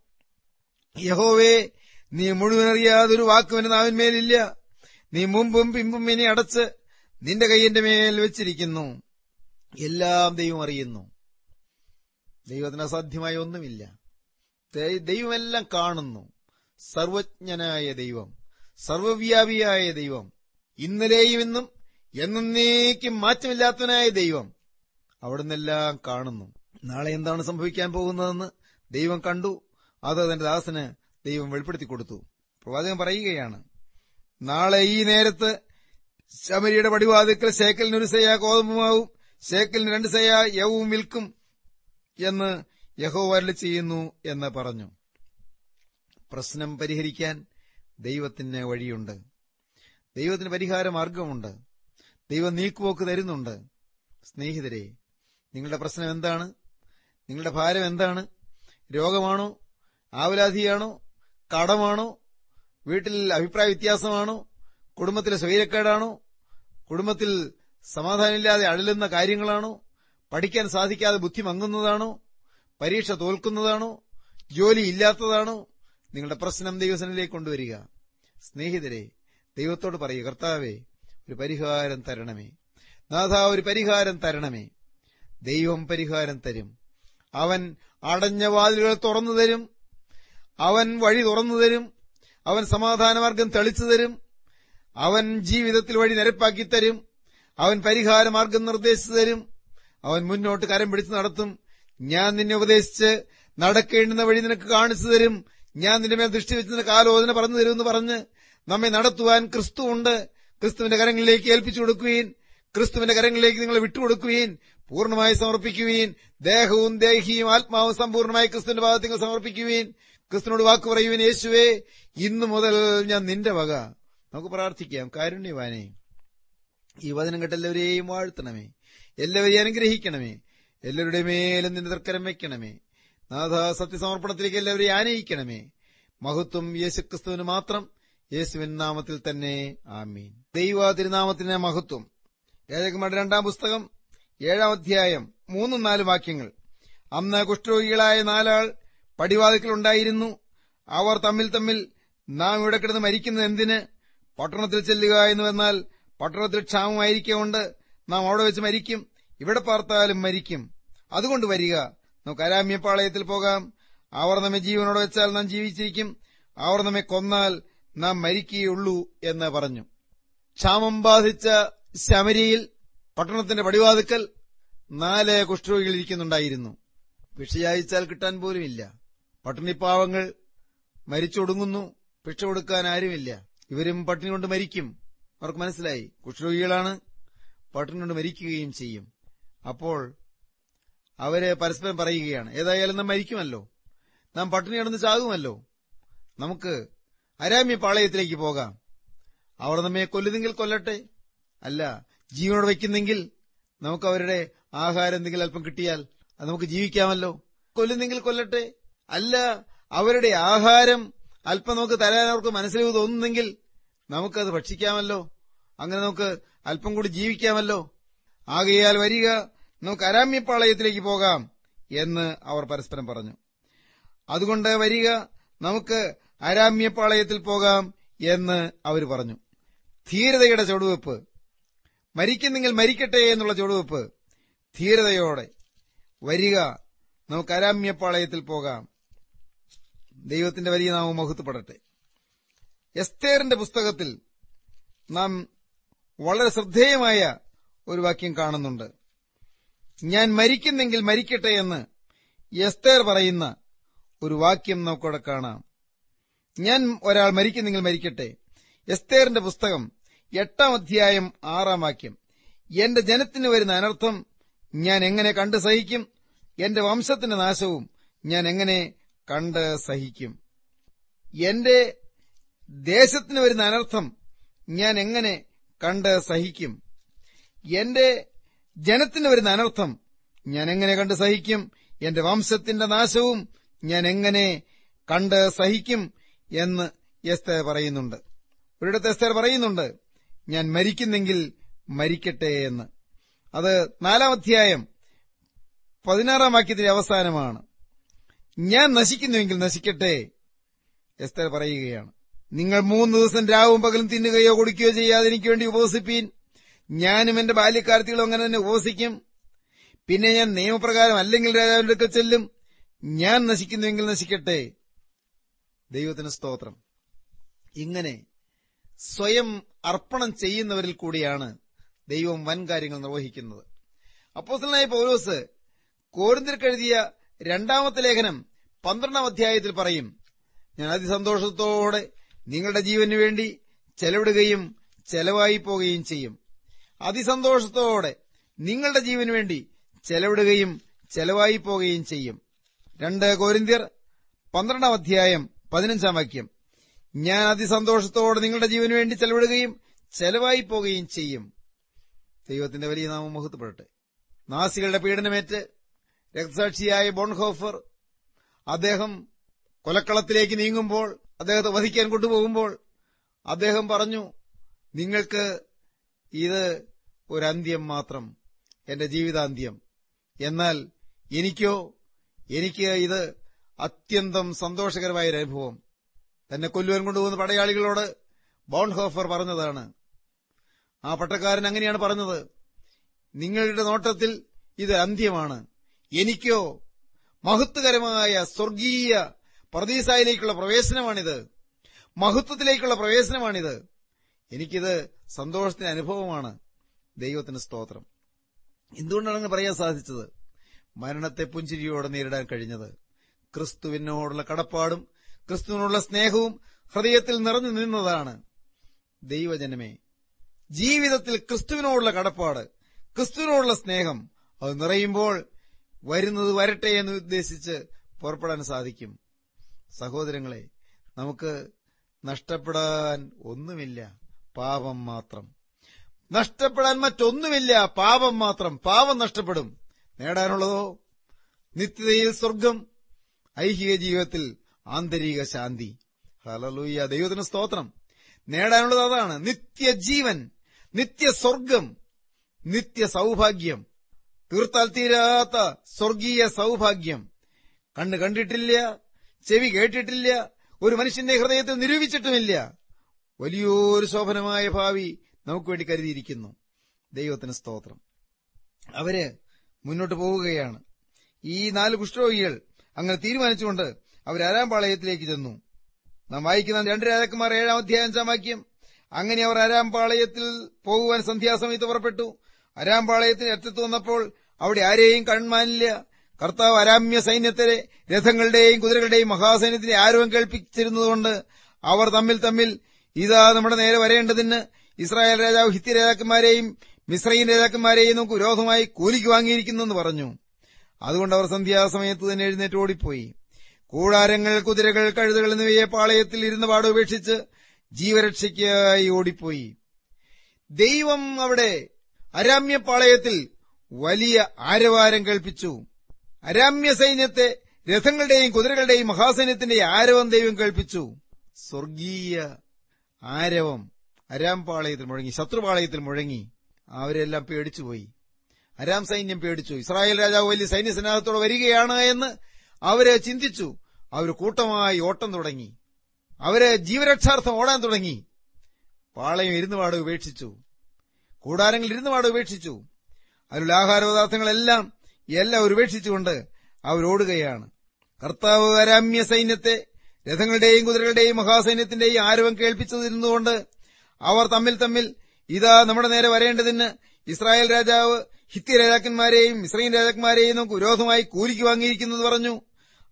Speaker 1: യഹോവേ നീ മുഴുവൻ അറിയാതൊരു വാക്കും എന്റെ നാവിന്മേലില്ല. നീ മുമ്പും പിമ്പും ഇനി അടച്ച് നിന്റെ കൈ മേൽ വെച്ചിരിക്കുന്നു. എല്ലാം ദൈവം അറിയുന്നു. ദൈവത്തിന് അസാധ്യമായ ഒന്നുമില്ല. ദൈവമെല്ലാം കാണുന്നു. സർവജ്ഞനായ ദൈവം സർവവ്യാപിയായ ദൈവം ഇന്നലെയും ഇന്നും എന്നേക്കും മാറ്റമില്ലാത്തവനായ ദൈവം അവിടുന്നെല്ലാം കാണുന്നു. നാളെ എന്താണ് സംഭവിക്കാൻ പോകുന്നതെന്ന് ദൈവം കണ്ടു. അത് തന്റെ ദാസന് ദൈവം വെളിപ്പെടുത്തി കൊടുത്തു. പ്രവാചകൻ പറയുകയാണ് നാളെ ഈ നേരത്ത് ശമരിയുടെ പടിവാതിക്കൽ ശേക്കലിന് ഒരു സയ കോതമ്പുമാവും ശേക്കലിന് രണ്ട് സയ യവും വിൽക്കും. എന്ന് യഹോവ ചെയ്യുന്നു എന്ന് പറഞ്ഞു. പ്രശ്നം പരിഹരിക്കാൻ ദൈവത്തിന് വഴിയുണ്ട്. ദൈവത്തിന് പരിഹാര മാർഗമുണ്ട്. ദൈവം നീക്കുപോക്ക് തരുന്നുണ്ട്. സ്നേഹിതരെ നിങ്ങളുടെ പ്രശ്നം എന്താണ്? നിങ്ങളുടെ ഭാരം എന്താണ്? രോഗമാണോ? ആവലാധിയാണോ കടമാണോ? വീട്ടിൽ അഭിപ്രായ വ്യത്യാസമാണോ? കുടുംബത്തിലെ സ്വൈരക്കേടാണോ കുടുംബത്തിൽ സമാധാനമില്ലാതെ അഴലുന്ന കാര്യങ്ങളാണോ? പഠിക്കാൻ സാധിക്കാതെ ബുദ്ധി മങ്ങുന്നതാണോ? പരീക്ഷ തോൽക്കുന്നതാണോ? ജോലി ഇല്ലാത്തതാണോ? നിങ്ങളുടെ പ്രശ്നം ദൈവസനിലേക്ക് കൊണ്ടുവരിക. സ്നേഹിതരെ ദൈവത്തോട് പറയുക കർത്താവേ ഒരു പരിഹാരം തരണമേ. നാഥ ഒരു പരിഹാരം തരണമേ. ദൈവം പരിഹാരം തരും. അവൻ അടഞ്ഞ വാതിലുകൾ തുറന്നു തരും. അവൻ വഴി തുറന്നു തരും. അവൻ സമാധാനമാർഗം തെളിച്ചു തരും. അവൻ ജീവിതത്തിൽ വഴി നിരപ്പാക്കി തരും. അവൻ പരിഹാരമാർഗം നിർദ്ദേശിച്ചു തരും. അവൻ മുന്നോട്ട് കരം പിടിച്ച് നടത്തും. ഞാൻ നിന്നെ ഉപദേശിച്ച് നടക്കേണ്ടുന്ന വഴി നിനക്ക് കാണിച്ചു തരും. ഞാൻ നിന്റെ മേൽ ദൃഷ്ടി വെച്ച് നിനക്ക് ആലോചന പറഞ്ഞു തരുമെന്ന് പറഞ്ഞ് നമ്മെ നടത്തുവാൻ ക്രിസ്തു ഉണ്ട്. ക്രിസ്തുവിന്റെ കരങ്ങളിലേക്ക് ഏൽപ്പിച്ചു കൊടുക്കുകയും ക്രിസ്തുവിന്റെ കരങ്ങളിലേക്ക് നിങ്ങൾ വിട്ടുകൊടുക്കുകയും പൂർണമായി സമർപ്പിക്കുകയും ദേഹവും ദേഹിയും ആത്മാവും സമ്പൂർണമായി ക്രിസ്തുവിന്റെ ഭാഗത്ത് നിങ്ങൾ സമർപ്പിക്കുകയും ക്രിസ്തുവിനോട് വാക്ക് പറയുവാൻ യേശുവേ ഇന്നു മുതൽ ഞാൻ നിന്റെ വക. നമുക്ക് പ്രാർത്ഥിക്കാം. കാരുണ്യവാനേ ഈ വചനം കെട്ടെല്ലാവരെയും വാഴ്ത്തണമേ. എല്ലാവരെയും അനുഗ്രഹിക്കണമേ. എല്ലാവരുടെ മേലും നിന്റെ തർക്കരം വയ്ക്കണമേ. നാഥ സത്യസമർപ്പണത്തിലേക്ക് എല്ലാവരെയും ആനയിക്കണമേ. മഹത്വം യേശുക്രിസ്തുവിന് മാത്രം യേശുവിൻ നാമത്തിൽ തന്നെ ആമീൻ. ദൈവ തിരുനാമത്തിന് മഹത്വം. രാജകുമാരുടെ രണ്ടാം പുസ്തകം ഏഴാം അധ്യായം മൂന്നും നാല് വാക്യങ്ങൾ. അന്ന് കുഷ്ഠരോഗികളായ നാലാൾ പടിവാതിക്കലുണ്ടായിരുന്നു അവർ തമ്മിൽ തമ്മിൽ നാം ഇവിടെ കിടന്ന് മരിക്കുന്നത് എന്തിന്? പട്ടണത്തിൽ ചെല്ലുക എന്ന് വന്നാൽ പട്ടണത്തിൽ ക്ഷാമമായിരിക്കൊണ്ട് നാം അവിടെ വെച്ച് മരിക്കും. ഇവിടെ പാർത്താലും മരിക്കും. അതുകൊണ്ട് വരിക. നമുക്ക് അരാമ്യപ്പാളയത്തിൽ പോകാം. അവർ നമ്മെ ജീവനോടെ വെച്ചാൽ നാം ജീവിച്ചിരിക്കും. അവർ നമ്മെ കൊന്നാൽ നാം മരിക്കുകയുള്ളൂ എന്ന് പറഞ്ഞു. ക്ഷാമം ബാധിച്ച ശമരിയിൽ പട്ടണത്തിന്റെ പടിവാതുക്കൽ നാല് കുഷ്ഠരോഗികൾ ഇരിക്കുന്നുണ്ടായിരുന്നു. ഭിക്ഷയായിച്ചാൽ കിട്ടാൻ പോലുമില്ല. പട്ടിണിപ്പാവങ്ങൾ മരിച്ചൊടുങ്ങുന്നു ഭിക്ഷ കൊടുക്കാൻ ആരുമില്ല. ഇവരും പട്ടിണി കൊണ്ട് മരിക്കും. അവർക്ക് മനസ്സിലായി. കുഷ്ഠരോഗികളാണ്. പട്ടിണി മരിക്കുകയും ചെയ്യും. അപ്പോൾ അവർ പരസ്പരം പറയുകയാണ് ഏതായാലും നാം മരിക്കുമല്ലോ. നാം പട്ടിണി കിടന്ന് ചാകുമല്ലോ. നമുക്ക് അരാമ്യ പാളയത്തിലേക്ക് പോകാം. അവർ നമ്മെ കൊല്ലുന്നെങ്കിൽ കൊല്ലട്ടെ. അല്ല ജീവനോട് വയ്ക്കുന്നെങ്കിൽ നമുക്ക് അവരുടെ ആഹാരം എന്തെങ്കിലും അല്പം കിട്ടിയാൽ അത് നമുക്ക് ജീവിക്കാമല്ലോ. കൊല്ലുന്നെങ്കിൽ കൊല്ലട്ടെ. അല്ല അവരുടെ ആഹാരം അല്പം നമുക്ക് തരാൻ അവർക്ക് മനസ്സിൽ തോന്നുന്നെങ്കിൽ നമുക്കത് ഭക്ഷിക്കാമല്ലോ. അങ്ങനെ നമുക്ക് അല്പം കൂടി ജീവിക്കാമല്ലോ. ആകയാൽ വരിക നമുക്ക് അരാമ്യപ്പാളയത്തിലേക്ക് പോകാം എന്ന് അവർ പരസ്പരം പറഞ്ഞു. അതുകൊണ്ട് വരിക നമുക്ക് അരാമ്യപ്പാളയത്തിൽ പോകാം എന്ന് അവർ പറഞ്ഞു. ധീരതയുടെ ചുവടുവെപ്പ്. മരിക്കുന്നെങ്കിൽ മരിക്കട്ടെ എന്നുള്ള ചുവടുവെപ്പ്. ധീരതയോടെ. വരിക നമുക്ക് അരാമ്യപ്പാളയത്തിൽ പോകാം. ദൈവത്തിന്റെ വലിയ നാമം മഹത്വപ്പെടട്ടെ. എസ്തേറിന്റെ പുസ്തകത്തിൽ നാം വളരെ ശ്രദ്ധേയമായ ഒരു വാക്യം കാണുന്നുണ്ട്. ഞാൻ മരിക്കുന്നെങ്കിൽ മരിക്കട്ടെ എന്ന് എസ്തേർ പറയുന്ന ഒരു വാക്യം നമുക്കവിടെ കാണാം. ഞാൻ ഒരാൾ മരിക്കുന്നെങ്കിൽ മരിക്കട്ടെ. എസ്തേറിന്റെ പുസ്തകം എട്ടാം അധ്യായം ആറാം വാക്യം. എന്റെ ജനത്തിന് വരുന്ന അനർത്ഥം ഞാൻ എങ്ങനെ കണ്ട് സഹിക്കും? എന്റെ വംശത്തിന്റെ നാശവും ഞാൻ എങ്ങനെ കണ്ട് സഹിക്കും? എന്റെ ദേശത്തിന് വരുന്ന അനർത്ഥം ഞാൻ എങ്ങനെ കണ്ട് സഹിക്കും. എന്റെ ജനത്തിന് വരുന്ന അനർത്ഥം ഞാൻ എങ്ങനെ കണ്ട് സഹിക്കും? എന്റെ വംശത്തിന്റെ നാശവും ഞാൻ എങ്ങനെ കണ്ട് സഹിക്കും എന്ന് എസ്തർ പറയുന്നുണ്ട്. ഒരിടത്ത് എസ്തർ പറയുന്നുണ്ട് ഞാൻ മരിക്കുന്നെങ്കിൽ മരിക്കട്ടെ എന്ന്. അത് നാലാം അധ്യായം പതിനാറാം വാക്യത്തിന്റെ അവസാനമാണ്. ഞാൻ നശിക്കുന്നുവെങ്കിൽ നശിക്കട്ടെ എസ്തർ പറയുകയാണ്. നിങ്ങൾ മൂന്ന് ദിവസം രാവും പകലും തിന്നുകയോ കുടിക്കുകയോ ചെയ്യാതെ എനിക്ക് വേണ്ടി ഉപവസിപ്പീൻ. ഞാനും എന്റെ ബാല്യക്കാർത്തികളും അങ്ങനെ തന്നെ ഉപവസിക്കും. പിന്നെ ഞാൻ നിയമപ്രകാരം അല്ലെങ്കിൽ രാജാവിന്റെ അടുക്കൽ ചെല്ലും. ഞാൻ നശിക്കുന്നുവെങ്കിൽ നശിക്കട്ടെ. ദൈവത്തിന് സ്തോത്രം. ഇങ്ങനെ സ്വയം അർപ്പണം ചെയ്യുന്നവരിൽ കൂടിയാണ് ദൈവം വൻ കാര്യങ്ങൾ നിർവഹിക്കുന്നത്. അപ്പോസലായ പൗലോസ് കോരിന്തിർക്കെഴുതിയ രണ്ടാമത്തെ ലേഖനം പന്ത്രണ്ടാം അധ്യായത്തിൽ പറയും. ഞാൻ അതിസന്തോഷത്തോടെ നിങ്ങളുടെ ജീവന് വേണ്ടി ചെലവിടുകയും ചെലവായി പോകുകയും ചെയ്യും. അതിസന്തോഷത്തോടെ നിങ്ങളുടെ ജീവന് വേണ്ടി ചെലവിടുകയും ചെലവായി പോകുകയും ചെയ്യും. രണ്ട് കോരിന്തിയർ പന്ത്രണ്ടാം അധ്യായം പതിനഞ്ചാം വാക്യം. ഞാൻ അതിസന്തോഷത്തോടെ നിങ്ങളുടെ ജീവന് വേണ്ടി ചെലവിടുകയും ചെലവായി പോകുകയും ചെയ്യും. ദൈവത്തിന്റെ വലിയ നാമം മുഹത്തപ്പെടട്ടെ നാസികളുടെ പീഡനമേറ്റ് രക്തസാക്ഷിയായ ബോൺഹോഫർ അദ്ദേഹം കൊലക്കളത്തിലേക്ക് നീങ്ങുമ്പോൾ അദ്ദേഹത്തെ വധിക്കാൻ കൊണ്ടുപോകുമ്പോൾ അദ്ദേഹം പറഞ്ഞു നിങ്ങൾക്ക് ഇത് ഒരന്ത്യം മാത്രം എന്റെ ജീവിതാന്ത്യം. എന്നാൽ എനിക്കോ എനിക്ക് ഇത് അത്യന്തം സന്തോഷകരമായ ഒരു അനുഭവം. തന്നെ കൊല്ലുവാൻ കൊണ്ടുപോകുന്ന പടയാളികളോട് ബോൺഹോഫർ പറഞ്ഞതാണ്. ആ പട്ടക്കാരൻ അങ്ങനെയാണ് പറഞ്ഞത്. നിങ്ങളുടെ നോട്ടത്തിൽ ഇത് അന്ത്യമാണ്. എനിക്കോ മഹത്വകരമായ സ്വർഗീയ പ്രതീസായിലേക്കുള്ള പ്രവേശനമാണിത്. മഹത്വത്തിലേക്കുള്ള പ്രവേശനമാണിത്. എനിക്കിത് സന്തോഷത്തിന്റെ അനുഭവമാണ്. ദൈവത്തിന് സ്തോത്രം. എന്തുകൊണ്ടാണ് അങ്ങനെ പറയാൻ സാധിച്ചത്? മരണത്തെ പുഞ്ചിരിയോടെ നേരിടാൻ കഴിഞ്ഞത്. ക്രിസ്തുവിനോടുള്ള കടപ്പാടും ക്രിസ്തുവിനോടുള്ള സ്നേഹവും ഹൃദയത്തിൽ നിറഞ്ഞു നിന്നതാണ് ദൈവജനമേ. ജീവിതത്തിൽ ക്രിസ്തുവിനോടുള്ള കടപ്പാട് ക്രിസ്തുവിനോടുള്ള സ്നേഹം അത് നിറയുമ്പോൾ വരുന്നത് വരട്ടെ എന്ന് ഉദ്ദേശിച്ച് പുറപ്പെടാൻ സാധിക്കും. സഹോദരങ്ങളെ നമുക്ക് നഷ്ടപ്പെടാൻ ഒന്നുമില്ല പാപം മാത്രം. നഷ്ടപ്പെടാൻ മറ്റൊന്നുമില്ല പാപം മാത്രം. പാപം നഷ്ടപ്പെടും. നേടാനുള്ളതോ? നിത്യതയിൽ സ്വർഗം ഐഹിക ജീവിതത്തിൽ ആന്തരിക ശാന്തി. ഹലലൂയ ദൈവത്തിന് സ്തോത്രം. നേടാനുള്ളത് അതാണ്. നിത്യജീവൻ നിത്യസ്വർഗം നിത്യ സൗഭാഗ്യം തീർത്താൽ തീരാത്ത സ്വർഗീയ സൗഭാഗ്യം. കണ്ണ് കണ്ടിട്ടില്ല ചെവി കേട്ടിട്ടില്ല ഒരു മനുഷ്യന്റെ ഹൃദയത്തിൽ നിരൂപിച്ചിട്ടുമില്ല. വലിയൊരു ശോഭനമായ ഭാവി നമുക്ക് വേണ്ടി കരുതിയിരിക്കുന്നു. ദൈവത്തിന് സ്തോത്രം. അവർ മുന്നോട്ട് പോവുകയാണ്. ഈ നാല് കുഷ്ഠരോഗികൾ അങ്ങനെ തീരുമാനിച്ചുകൊണ്ട് അവർ പാളയത്തിലേക്ക് ചെന്നു. നാം വായിക്കുന്ന രണ്ട് രാജാക്കന്മാർ ഏഴാം അധ്യായം വാക്യം. അങ്ങനെ അവർ അരാംപാളയത്തിൽ പോകുവാൻ സന്ധ്യാസമയത്ത് പുറപ്പെട്ടു. അരാംപാളയത്തിന് അറ്റത്ത് വന്നപ്പോൾ അവിടെ ആരെയും കൺമാനില്ല കർത്താവ് അരാമ്യ സൈന്യത്തിലെ രഥങ്ങളുടെയും കുതിരകളുടെയും മഹാസൈന്യത്തിന്റെ ആരവം കേൾപ്പിച്ചിരുന്നതുകൊണ്ട് അവർ തമ്മിൽ തമ്മിൽ ഇതാ നമ്മുടെ നേരെ വരേണ്ടതിന് ഇസ്രായേൽ രാജാവ് ഹിത്തി രാജാക്കന്മാരെയും മിശ്രൈൻ രാജാക്കന്മാരെയും നമുക്ക് വിരോധമായി കൂലിക്ക് വാങ്ങിയിരിക്കുന്നു എന്ന് പറഞ്ഞു. അതുകൊണ്ട് അവർ സന്ധ്യാസമയത്ത് തന്നെ എഴുന്നേറ്റ് ഓടിപ്പോയി. കൂടാരങ്ങൾ കുതിരകൾ കഴുതകൾ എന്നിവയെ പാളയത്തിൽ ഇരുന്ന പാട് ഉപേക്ഷിച്ച് ജീവരക്ഷയ്ക്കായി ഓടിപ്പോയി. ദൈവം അവിടെ അരാമ്യപാളയത്തിൽ വലിയ ആരവാരം കേൾപ്പിച്ചു. അരാമ്യ സൈന്യത്തെ രഥങ്ങളുടെയും കുതിരകളുടെയും മഹാസൈന്യത്തിന്റെ ആരവം ദൈവം കേൾപ്പിച്ചു. സ്വർഗീയ ആരവം അരാം പാളയത്തിൽ മുഴങ്ങി ശത്രുപാളയത്തിൽ മുഴങ്ങി. അവരെല്ലാം പേടിച്ചുപോയി. അരാം സൈന്യം പേടിച്ചു. ഇസ്രായേൽ രാജാവ് വലിയ സൈന്യസന്നാഹത്തോടെ വരികയാണ് എന്ന് അവരെ ചിന്തിച്ചു. അവർ കൂട്ടമായി ഓട്ടം തുടങ്ങി. അവരെ ജീവരക്ഷാർത്ഥം ഓടാൻ തുടങ്ങി. പാളയം ഇരുന്നുപാട് ഉപേക്ഷിച്ചു. കൂടാരങ്ങൾ ഇരുന്നുപാട് ഉപേക്ഷിച്ചു. അതിലുള്ള ആഹാരപദാർത്ഥങ്ങളെല്ലാം എല്ലാം ഉപേക്ഷിച്ചുകൊണ്ട് അവരോടുകയാണ് കർത്താവ് അരാമ്യ സൈന്യത്തെ രഥങ്ങളുടെയും കുതിരകളുടെയും മഹാസൈന്യത്തിന്റെയും ആരവം കേൾപ്പിച്ചതിരുന്നുകൊണ്ട് അവർ തമ്മിൽ തമ്മിൽ ഇതാ നമ്മുടെ നേരെ വരേണ്ടതിന് ഇസ്രായേൽ രാജാവ് ഹിത്തി രാജാക്കന്മാരെയും ഇസ്രയേൽ രാജാക്കന്മാരെയും നമുക്ക് വിരോധമായി കൂലിക്ക് വാങ്ങിയിരിക്കുന്നത് പറഞ്ഞു.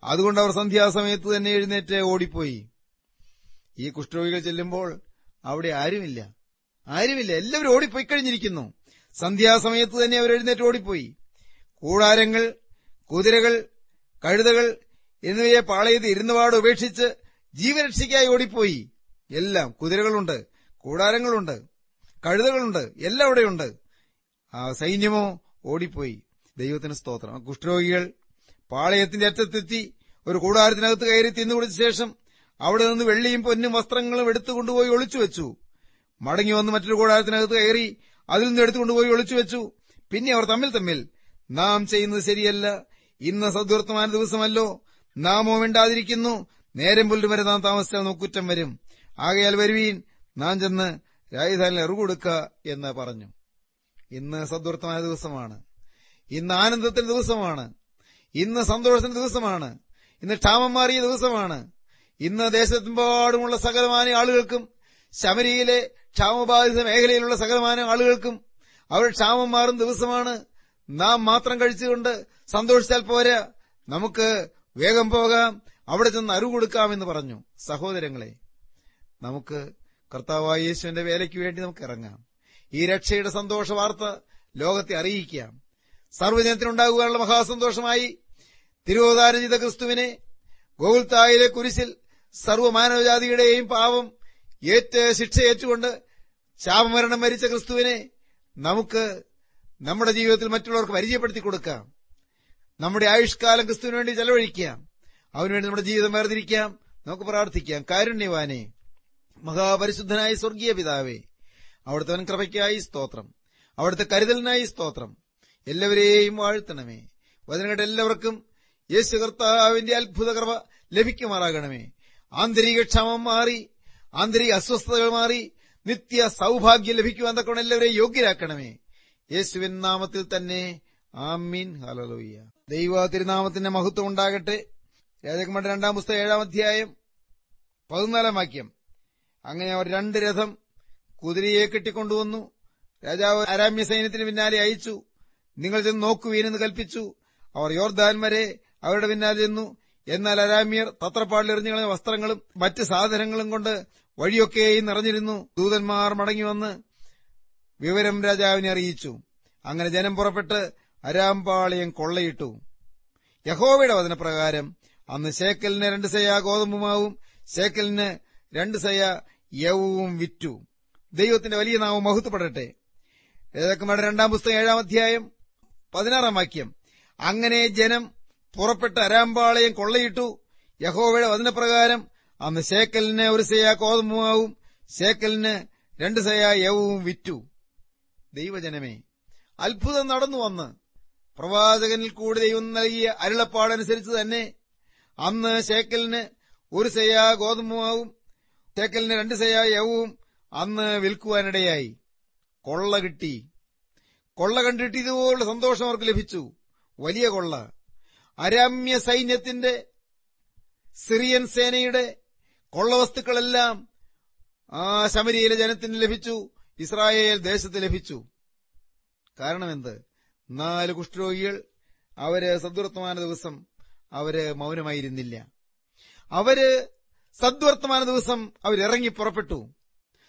Speaker 1: അതുകൊണ്ട് അവർ സന്ധ്യാസമയത്ത് തന്നെ എഴുന്നേറ്റ് ഓടിപ്പോയി. ഈ കുഷ്ഠരോഗികൾ ചെല്ലുമ്പോൾ അവിടെ ആരുമില്ല. ആരുമില്ല. എല്ലാവരും ഓടിപ്പോയി കഴിഞ്ഞിരിക്കുന്നു. സന്ധ്യാസമയത്ത് തന്നെ അവർ എഴുന്നേറ്റ് ഓടിപ്പോയി. കൂടാരങ്ങൾ കുതിരകൾ കഴുതകൾ എന്നിവയെ പാളയത്ത് ഇരുന്നുപാട് ഉപേക്ഷിച്ച് ജീവരക്ഷയ്ക്കായി ഓടിപ്പോയി. എല്ലാം കുതിരകളുണ്ട് കൂടാരങ്ങളുണ്ട് കഴുതകളുണ്ട് എല്ലാം അവിടെയുണ്ട്. ആ സൈന്യമോ ഓടിപ്പോയി. ദൈവത്തിന് സ്തോത്രം. കുഷ്ഠരോഗികൾ പാളയത്തിന്റെ അറ്റത്തെത്തി ഒരു കൂടാരത്തിനകത്ത് കയറി തിന്നുകുടിച്ച ശേഷം അവിടെ നിന്ന് വെള്ളിയും പൊന്നും വസ്ത്രങ്ങളും എടുത്തു കൊണ്ടുപോയി ഒളിച്ചു വെച്ചു. മടങ്ങി വന്ന് മറ്റൊരു കൂടാരത്തിനകത്ത് കയറി അതിൽ നിന്ന് എടുത്തുകൊണ്ടുപോയി ഒളിച്ചു വെച്ചു. പിന്നെ അവർ തമ്മിൽ തമ്മിൽ നാം ചെയ്യുന്നത് ശരിയല്ല. ഇന്ന് സദ്വർത്തമാന ദിവസമല്ലോ. നാമോ വേണ്ടാതിരിക്കുന്നു നേരം പുല്ലും വരെ നാം താമസിച്ചാൽ നോക്കുറ്റം വരും. ആകയാൽ വരുവീൻ നാം ചെന്ന് രാജധാനിയിൽ എറുകൊടുക്ക എന്ന് പറഞ്ഞു. ഇന്ന് സദ്വർത്തമായ ദിവസമാണ്. ഇന്ന് ആനന്ദത്തിന്റെ ദിവസമാണ്. ഇന്ന് സന്തോഷത്തിന്റെ ദിവസമാണ്. ഇന്ന് ക്ഷാമം മാറിയ ദിവസമാണ്. ഇന്ന് ദേശത്തെമ്പാടുമുള്ള സകലമാന ആളുകൾക്കും ശബരിയിലെ ക്ഷാമബാധിത മേഖലയിലുള്ള സകലമാന ആളുകൾക്കും അവർ ക്ഷാമം മാറും ദിവസമാണ്. നാം മാത്രം കഴിച്ചുകൊണ്ട് സന്തോഷിച്ചാൽ പോരാ. നമുക്ക് വേഗം പോകാം. അവിടെ ചെന്ന് അറിവ് കൊടുക്കാമെന്ന് പറഞ്ഞു. സഹോദരങ്ങളെ നമുക്ക് കർത്താവായ യേശുവിന്റെ വേലയ്ക്ക് വേണ്ടി നമുക്ക് ഇറങ്ങാം. ഈ രക്ഷയുടെ സന്തോഷ വാർത്ത ലോകത്തെ അറിയിക്കാം. സർവജനത്തിനുണ്ടാകുവാനുള്ള മഹാസന്തോഷമായി തിരുവോധാരം ചെയ്ത ക്രിസ്തുവിനെ ഗോകുൽത്തായിലെ കുരിശിൽ സർവമാനവജാതിയുടെയും പാവം ഏറ്റ് ശിക്ഷ ഏറ്റുകൊണ്ട് ശാപമരണം മരിച്ച ക്രിസ്തുവിനെ നമുക്ക് നമ്മുടെ ജീവിതത്തിൽ മറ്റുള്ളവർക്ക് പരിചയപ്പെടുത്തി കൊടുക്കാം. നമ്മുടെ ആയുഷ്കാലം ക്രിസ്തുവിന് വേണ്ടി ചെലവഴിക്കാം. അവനുവേണ്ടി നമ്മുടെ ജീവിതം വേർതിരിക്കാം. നമുക്ക് പ്രാർത്ഥിക്കാം. കാരുണ്യവാനെ മഹാപരിശുദ്ധനായ സ്വർഗീയ പിതാവേ അവിടുത്തെ വൻകൃപയ്ക്കായി സ്തോത്രം. അവിടുത്തെ കരുതലിനായി സ്തോത്രം. എല്ലാവരെയും വാഴ്ത്തണമേ. വചനങ്ങളുടെ എല്ലാവർക്കും യേശു കർത്താവിന്റെ അത്ഭുത കൃപ ലഭിക്കുമാറാകണമേ. ആന്തരിക ക്ഷമം മാറി ആന്തരിക അസ്വസ്ഥതകൾ മാറി നിത്യ സൗഭാഗ്യം ലഭിക്കുവാൻ തക്കവണ് എല്ലാവരെയും യോഗ്യരാക്കണമേ. യേശുവിൻ നാമത്തിൽ തന്നെ. ആമീൻ. ഹലലോയ്യ ദൈവ തിരുനാമത്തിന്റെ മഹത്വം ഉണ്ടാകട്ടെ. രാജകുമാരുടെ രണ്ടാം പുസ്തകം ഏഴാം അധ്യായം പതിനാലാം വാക്യം. അങ്ങനെ അവർ രണ്ട് രഥം കുതിരയെ കെട്ടിക്കൊണ്ടുവന്നു. രാജാവ് അരാമ്യ സൈന്യത്തിന് പിന്നാലെ അയച്ചു. നിങ്ങൾ ചെന്ന് നോക്കുവീനെന്ന് കൽപ്പിച്ചു. അവർ യോർദാൻ വരെ അവരുടെ പിന്നാലെ ചെന്നു. എന്നാൽ അരാമ്യർ തത്രപ്പാടിലെറിഞ്ഞു കളഞ്ഞ വസ്ത്രങ്ങളും മറ്റ് സാധനങ്ങളും കൊണ്ട് വഴിയൊക്കെയായി നിറഞ്ഞിരുന്നു. ദൂതന്മാർ മടങ്ങിവന്ന് വിവരം രാജാവിനെ അറിയിച്ചു. അങ്ങനെ ജനം പുറപ്പെട്ട് അരാമ്പാളയം കൊള്ളയിട്ടു. യഹോവയുടെ വചനപ്രകാരം അന്ന് ശേക്കലിന് രണ്ട് സയ ഗോതമ്പുമാവും ശേക്കലിന് രണ്ട് സയ യവും വിറ്റു. ദൈവത്തിന്റെ വലിയ നാമം മഹത്വപ്പെടട്ടെ. രാജാക്കന്മാരുടെ രണ്ടാം പുസ്തകം ഏഴാം അധ്യായം പതിനാറാം വാക്യം. അങ്ങനെ ജനം പുറപ്പെട്ട് അരാമ്പാളയം കൊള്ളയിട്ടു. യഹോവയുടെ വചനപ്രകാരം അന്ന് ശേക്കലിന് ഒരു സയ കോതമ്പുമാവും ശേക്കലിന് രണ്ട് സയ യവും വിറ്റു. ദൈവജനമേ അത്ഭുതം നടന്നു വന്ന് പ്രവാചകനിൽ കൂടി ദൈവം നൽകിയ അരുളപ്പാടനുസരിച്ച് തന്നെ അന്ന് ശേക്കലിന് ഒരു സയാ ഗോതമ്പുമാവും ശേക്കലിന് രണ്ട് സയാ യവും അന്ന് വിൽക്കുവാനിടയായി. കൊള്ള കിട്ടി. കൊള്ള കണ്ടിട്ട് ഇതുപോലുള്ള സന്തോഷം അവർക്ക് ലഭിച്ചു. വലിയ കൊള്ള. അരാമ്യ സൈന്യത്തിന്റെ സിറിയൻ സേനയുടെ കൊള്ളവസ്തുക്കളെല്ലാം ആ ശമരിയിലെ ജനത്തിന് ലഭിച്ചു. ഇസ്രായേൽ ദേശത്ത് ലഭിച്ചു. കാരണമെന്ത്? നാല് കുഷ്ഠരോഗികൾ അവർ സദ്വർത്തമാന ദിവസം അവർ മൗനമായിരുന്നില്ല. അവർ സദ്വർത്തമാന ദിവസം അവരിറങ്ങി പുറപ്പെട്ടു.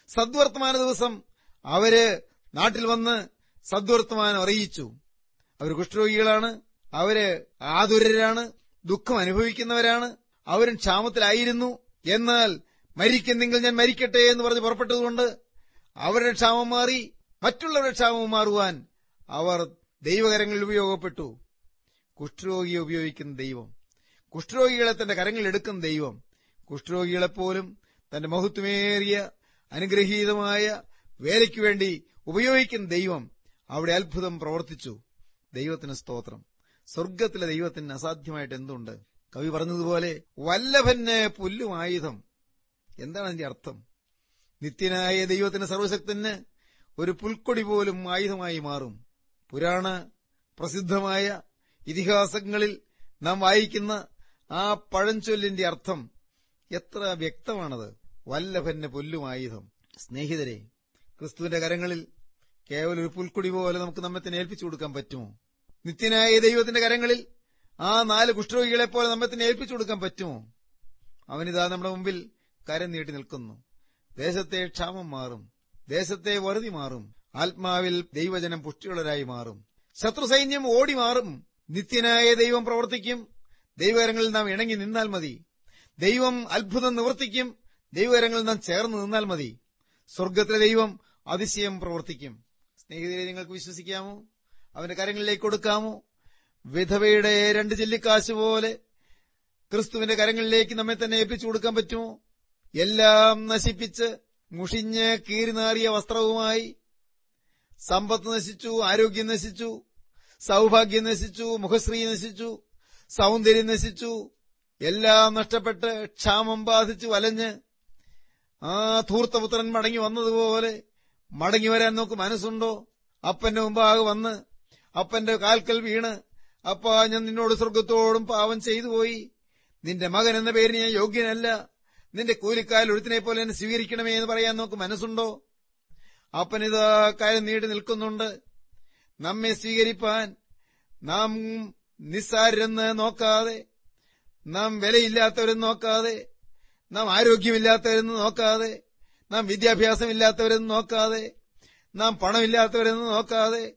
Speaker 1: സദ്വർത്തമാന ദിവസം അവർ നാട്ടിൽ വന്ന് സദ്വർത്തമാനം അറിയിച്ചു. അവർ കുഷ്ഠരോഗികളാണ് അവർ ആതുരരാണ് ദുഃഖം അനുഭവിക്കുന്നവരാണ് അവരും ക്ഷാമത്തിലായിരുന്നു. എന്നാൽ മരിക്കുന്നെങ്കിൽ ഞാൻ മരിക്കട്ടെ എന്ന് പറഞ്ഞ് പുറപ്പെട്ടതുകൊണ്ട് അവരുടെ ക്ഷാമം മാറി മറ്റുള്ളവരുടെ ക്ഷാമം മാറുവാൻ അവർ ദൈവകരങ്ങളിൽ ഉപയോഗപ്പെട്ടു. കുഷ്ഠരോഗിയെ ഉപയോഗിക്കുന്ന ദൈവം. കുഷ്ഠരോഗികളെ തന്റെ കരങ്ങളിൽ എടുക്കുന്ന ദൈവം. കുഷ്ഠരോഗികളെപ്പോലും തന്റെ മഹത്വമേറിയ അനുഗ്രഹീതമായ വേലയ്ക്കു വേണ്ടി ഉപയോഗിക്കുന്ന ദൈവം അവിടെ അത്ഭുതം പ്രവർത്തിച്ചു. ദൈവത്തിന് സ്തോത്രം. സ്വർഗത്തിലെ ദൈവത്തിന് അസാധ്യമായിട്ട് എന്തുണ്ട്? കവി പറഞ്ഞതുപോലെ വല്ലഭന് പുല്ലും ആയുധം. എന്താണ് അതിന്റെ അർത്ഥം? നിത്യനായ ദൈവത്തിന് സർവശക്തന് ഒരു പുൽക്കൊടി പോലും ആയുധമായി മാറും. പുരാണ പ്രസിദ്ധമായ ഇതിഹാസങ്ങളിൽ നാം വായിക്കുന്ന ആ പഴഞ്ചൊല്ലിന്റെ അർത്ഥം എത്ര വ്യക്തമാണത്. വല്ലഭന്റെ പുല്ലുമായുധം സ്നേഹിതരെ ക്രിസ്തുവിന്റെ കരങ്ങളിൽ കേവലം ഒരു പുൽക്കുടി പോലെ നമുക്ക് നമ്മെ തന്നെ ഏൽപ്പിച്ചു കൊടുക്കാൻ പറ്റുമോ? നിത്യനായ ദൈവത്തിന്റെ കരങ്ങളിൽ ആ നാല് കുഷ്ഠരോഗികളെ പോലെ നമ്മെ തന്നെ ഏൽപ്പിച്ചു കൊടുക്കാൻ പറ്റുമോ? അവനിതാ നമ്മുടെ മുമ്പിൽ കരം നീട്ടി നിൽക്കുന്നു. ദേശത്തെ ക്ഷാമം മാറും. ദേശത്തെ വറുതി മാറും. ആത്മാവിൽ ദൈവജനം പുഷ്ടിയുള്ളവരായി മാറും. ശത്രുസൈന്യം ഓടി മാറും. നിത്യനായ ദൈവം പ്രവർത്തിക്കും. ദൈവകരങ്ങളിൽ നാം ഇണങ്ങി നിന്നാൽ മതി. ദൈവം അത്ഭുതം നിവർത്തിക്കും. ദൈവകരങ്ങളിൽ നാം ചേർന്ന് നിന്നാൽ മതി. സ്വർഗത്തിലെ ദൈവം അതിശയം പ്രവർത്തിക്കും. സ്നേഹിതരെ നിങ്ങൾക്ക് വിശ്വസിക്കാമോ? അവന്റെ കരങ്ങളിലേക്ക് കൊടുക്കാമോ? വിധവയുടെ രണ്ട് ചെല്ലിക്കാശ് പോലെ ക്രിസ്തുവിന്റെ കരങ്ങളിലേക്ക് നമ്മെ തന്നെ ഏൽപ്പിച്ചു കൊടുക്കാൻ പറ്റുമോ? എല്ലാം നശിപ്പിച്ച് മുഷിഞ്ഞ് കീറിനാറിയ വസ്ത്രവുമായി സമ്പത്ത് നശിച്ചു ആരോഗ്യം നശിച്ചു സൗഭാഗ്യം നശിച്ചു മുഖശ്രീ നശിച്ചു സൗന്ദര്യം നശിച്ചു എല്ലാം നഷ്ടപ്പെട്ട് ക്ഷാമം ബാധിച്ചു വലഞ്ഞ് ആ ധൂർത്തപുത്രൻ മടങ്ങി വന്നതുപോലെ മടങ്ങി വരാൻ നോക്ക് മനസ്സുണ്ടോ? അപ്പന്റെ മുമ്പാകെ വന്ന് അപ്പന്റെ കാൽക്കൽ വീണ് അപ്പാ ഞാൻ നിന്നോട് സ്വർഗത്തോടും പാവം ചെയ്തു പോയി. നിന്റെ മകൻ എന്ന പേരിന് ഞാൻ യോഗ്യനല്ല. നിന്റെ കൂലിക്കാൽ ഒഴുത്തിനെ പോലെ എന്നെ സ്വീകരിക്കണമേ എന്ന് പറയാൻ നോക്ക് മനസ്സുണ്ടോ? അപ്പനിതാ കാര്യം നീട്ടി നിൽക്കുന്നുണ്ട്. നമ്മെ സ്വീകരിപ്പാൻ നാം നിസ്സാരെന്ന് നോക്കാതെ നാം വിലയില്ലാത്തവരെന്ന് നോക്കാതെ നാം ആരോഗ്യമില്ലാത്തവരെന്ന് നോക്കാതെ നാം വിദ്യാഭ്യാസമില്ലാത്തവരെന്ന് നോക്കാതെ നാം പണമില്ലാത്തവരെന്ന് നോക്കാതെ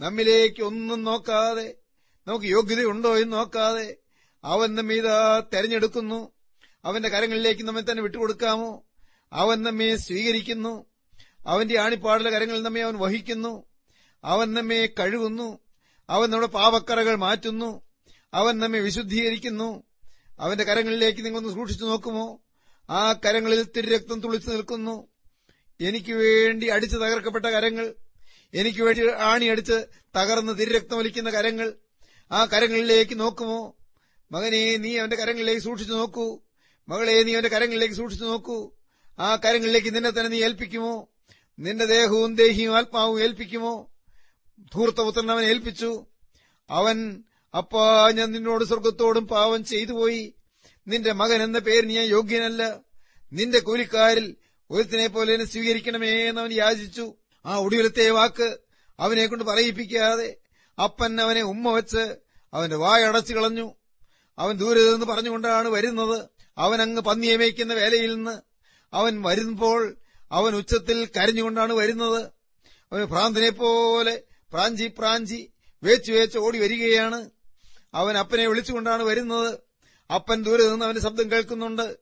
Speaker 1: നമ്മിലേക്ക് ഒന്നും നോക്കാതെ നമുക്ക് യോഗ്യതയുണ്ടോ എന്ന് നോക്കാതെ അവൻ നമ്മീത തെരഞ്ഞെടുക്കുന്നു. അവന്റെ കരങ്ങളിലേക്ക് നമ്മെ തന്നെ വിട്ടുകൊടുക്കാമോ? അവൻ നമ്മെ സ്വീകരിക്കുന്നു. അവന്റെ ആണിപ്പാടുള്ള കരങ്ങളിൽ നമ്മെ അവൻ വഹിക്കുന്നു. അവൻ നമ്മെ കഴുകുന്നു. അവൻ നമ്മുടെ പാവക്കറകൾ മാറ്റുന്നു. അവൻ നമ്മെ വിശുദ്ധീകരിക്കുന്നു. അവന്റെ കരങ്ങളിലേക്ക് നിങ്ങളൊന്ന് സൂക്ഷിച്ചു നോക്കുമോ? ആ കരങ്ങളിൽ തിരുരക്തം തുളിച്ചു നിൽക്കുന്നു. എനിക്ക് വേണ്ടി അടിച്ചു തകർക്കപ്പെട്ട കരങ്ങൾ എനിക്ക് വേണ്ടി ആണിയടിച്ച് തകർന്ന് തിരുരക്തം വലിക്കുന്ന കരങ്ങൾ ആ കരങ്ങളിലേക്ക് നോക്കുമോ? മകനെ നീ അവന്റെ കരങ്ങളിലേക്ക് സൂക്ഷിച്ചു നോക്കൂ. മകളെ നീ അവന്റെ കരങ്ങളിലേക്ക് സൂക്ഷിച്ചു നോക്കൂ. ആ കരങ്ങളിലേക്ക് നിന്നെ തന്നെ നീ ഏൽപ്പിക്കുമോ? നിന്റെ ദേഹവും ദേഹിയും ആത്മാവും ഏൽപ്പിക്കുമോ? ധൂർത്തപുത്രൻ അവൻ ഏൽപ്പിച്ചു. അവൻ അപ്പാ ഞാൻ നിന്നോട് സ്വർഗത്തോടും പാവം ചെയ്തുപോയി നിന്റെ മകൻ എന്ന പേരിന് ഞാൻ യോഗ്യനല്ല. നിന്റെ കൂലിക്കാരിൽ ഒരുത്തിനെ പോലെ എന്നെ സ്വീകരിക്കണമേ എന്ന് അവൻ യാചിച്ചു. ആ ഒടുവിലത്തെ വാക്ക് അവനെ കൊണ്ട് പറയിപ്പിക്കാതെ അപ്പൻ അവനെ ഉമ്മ വെച്ച് അവന്റെ വായടച്ചു കളഞ്ഞു. അവൻ ദൂരെ നിന്ന് പറഞ്ഞുകൊണ്ടാണ് വരുന്നത്. അവൻ അങ്ങ് പന്നിയെ മേയ്ക്കുന്ന വേലയിൽ നിന്ന് അവൻ വരുമ്പോൾ അവൻ ഉച്ചത്തിൽ കരഞ്ഞുകൊണ്ടാണ് വരുന്നത്. അവന് ഭ്രാന്തിനെ പോലെ പ്രാഞ്ചി പ്രാഞ്ചി വേച്ചു വേച്ച് ഓടി വരികയാണ്. അവൻ അപ്പനെ വിളിച്ചുകൊണ്ടാണ് വരുന്നത്. അപ്പൻ ദൂരെ നിന്ന് അവന്റെ ശബ്ദം കേൾക്കുന്നുണ്ട്.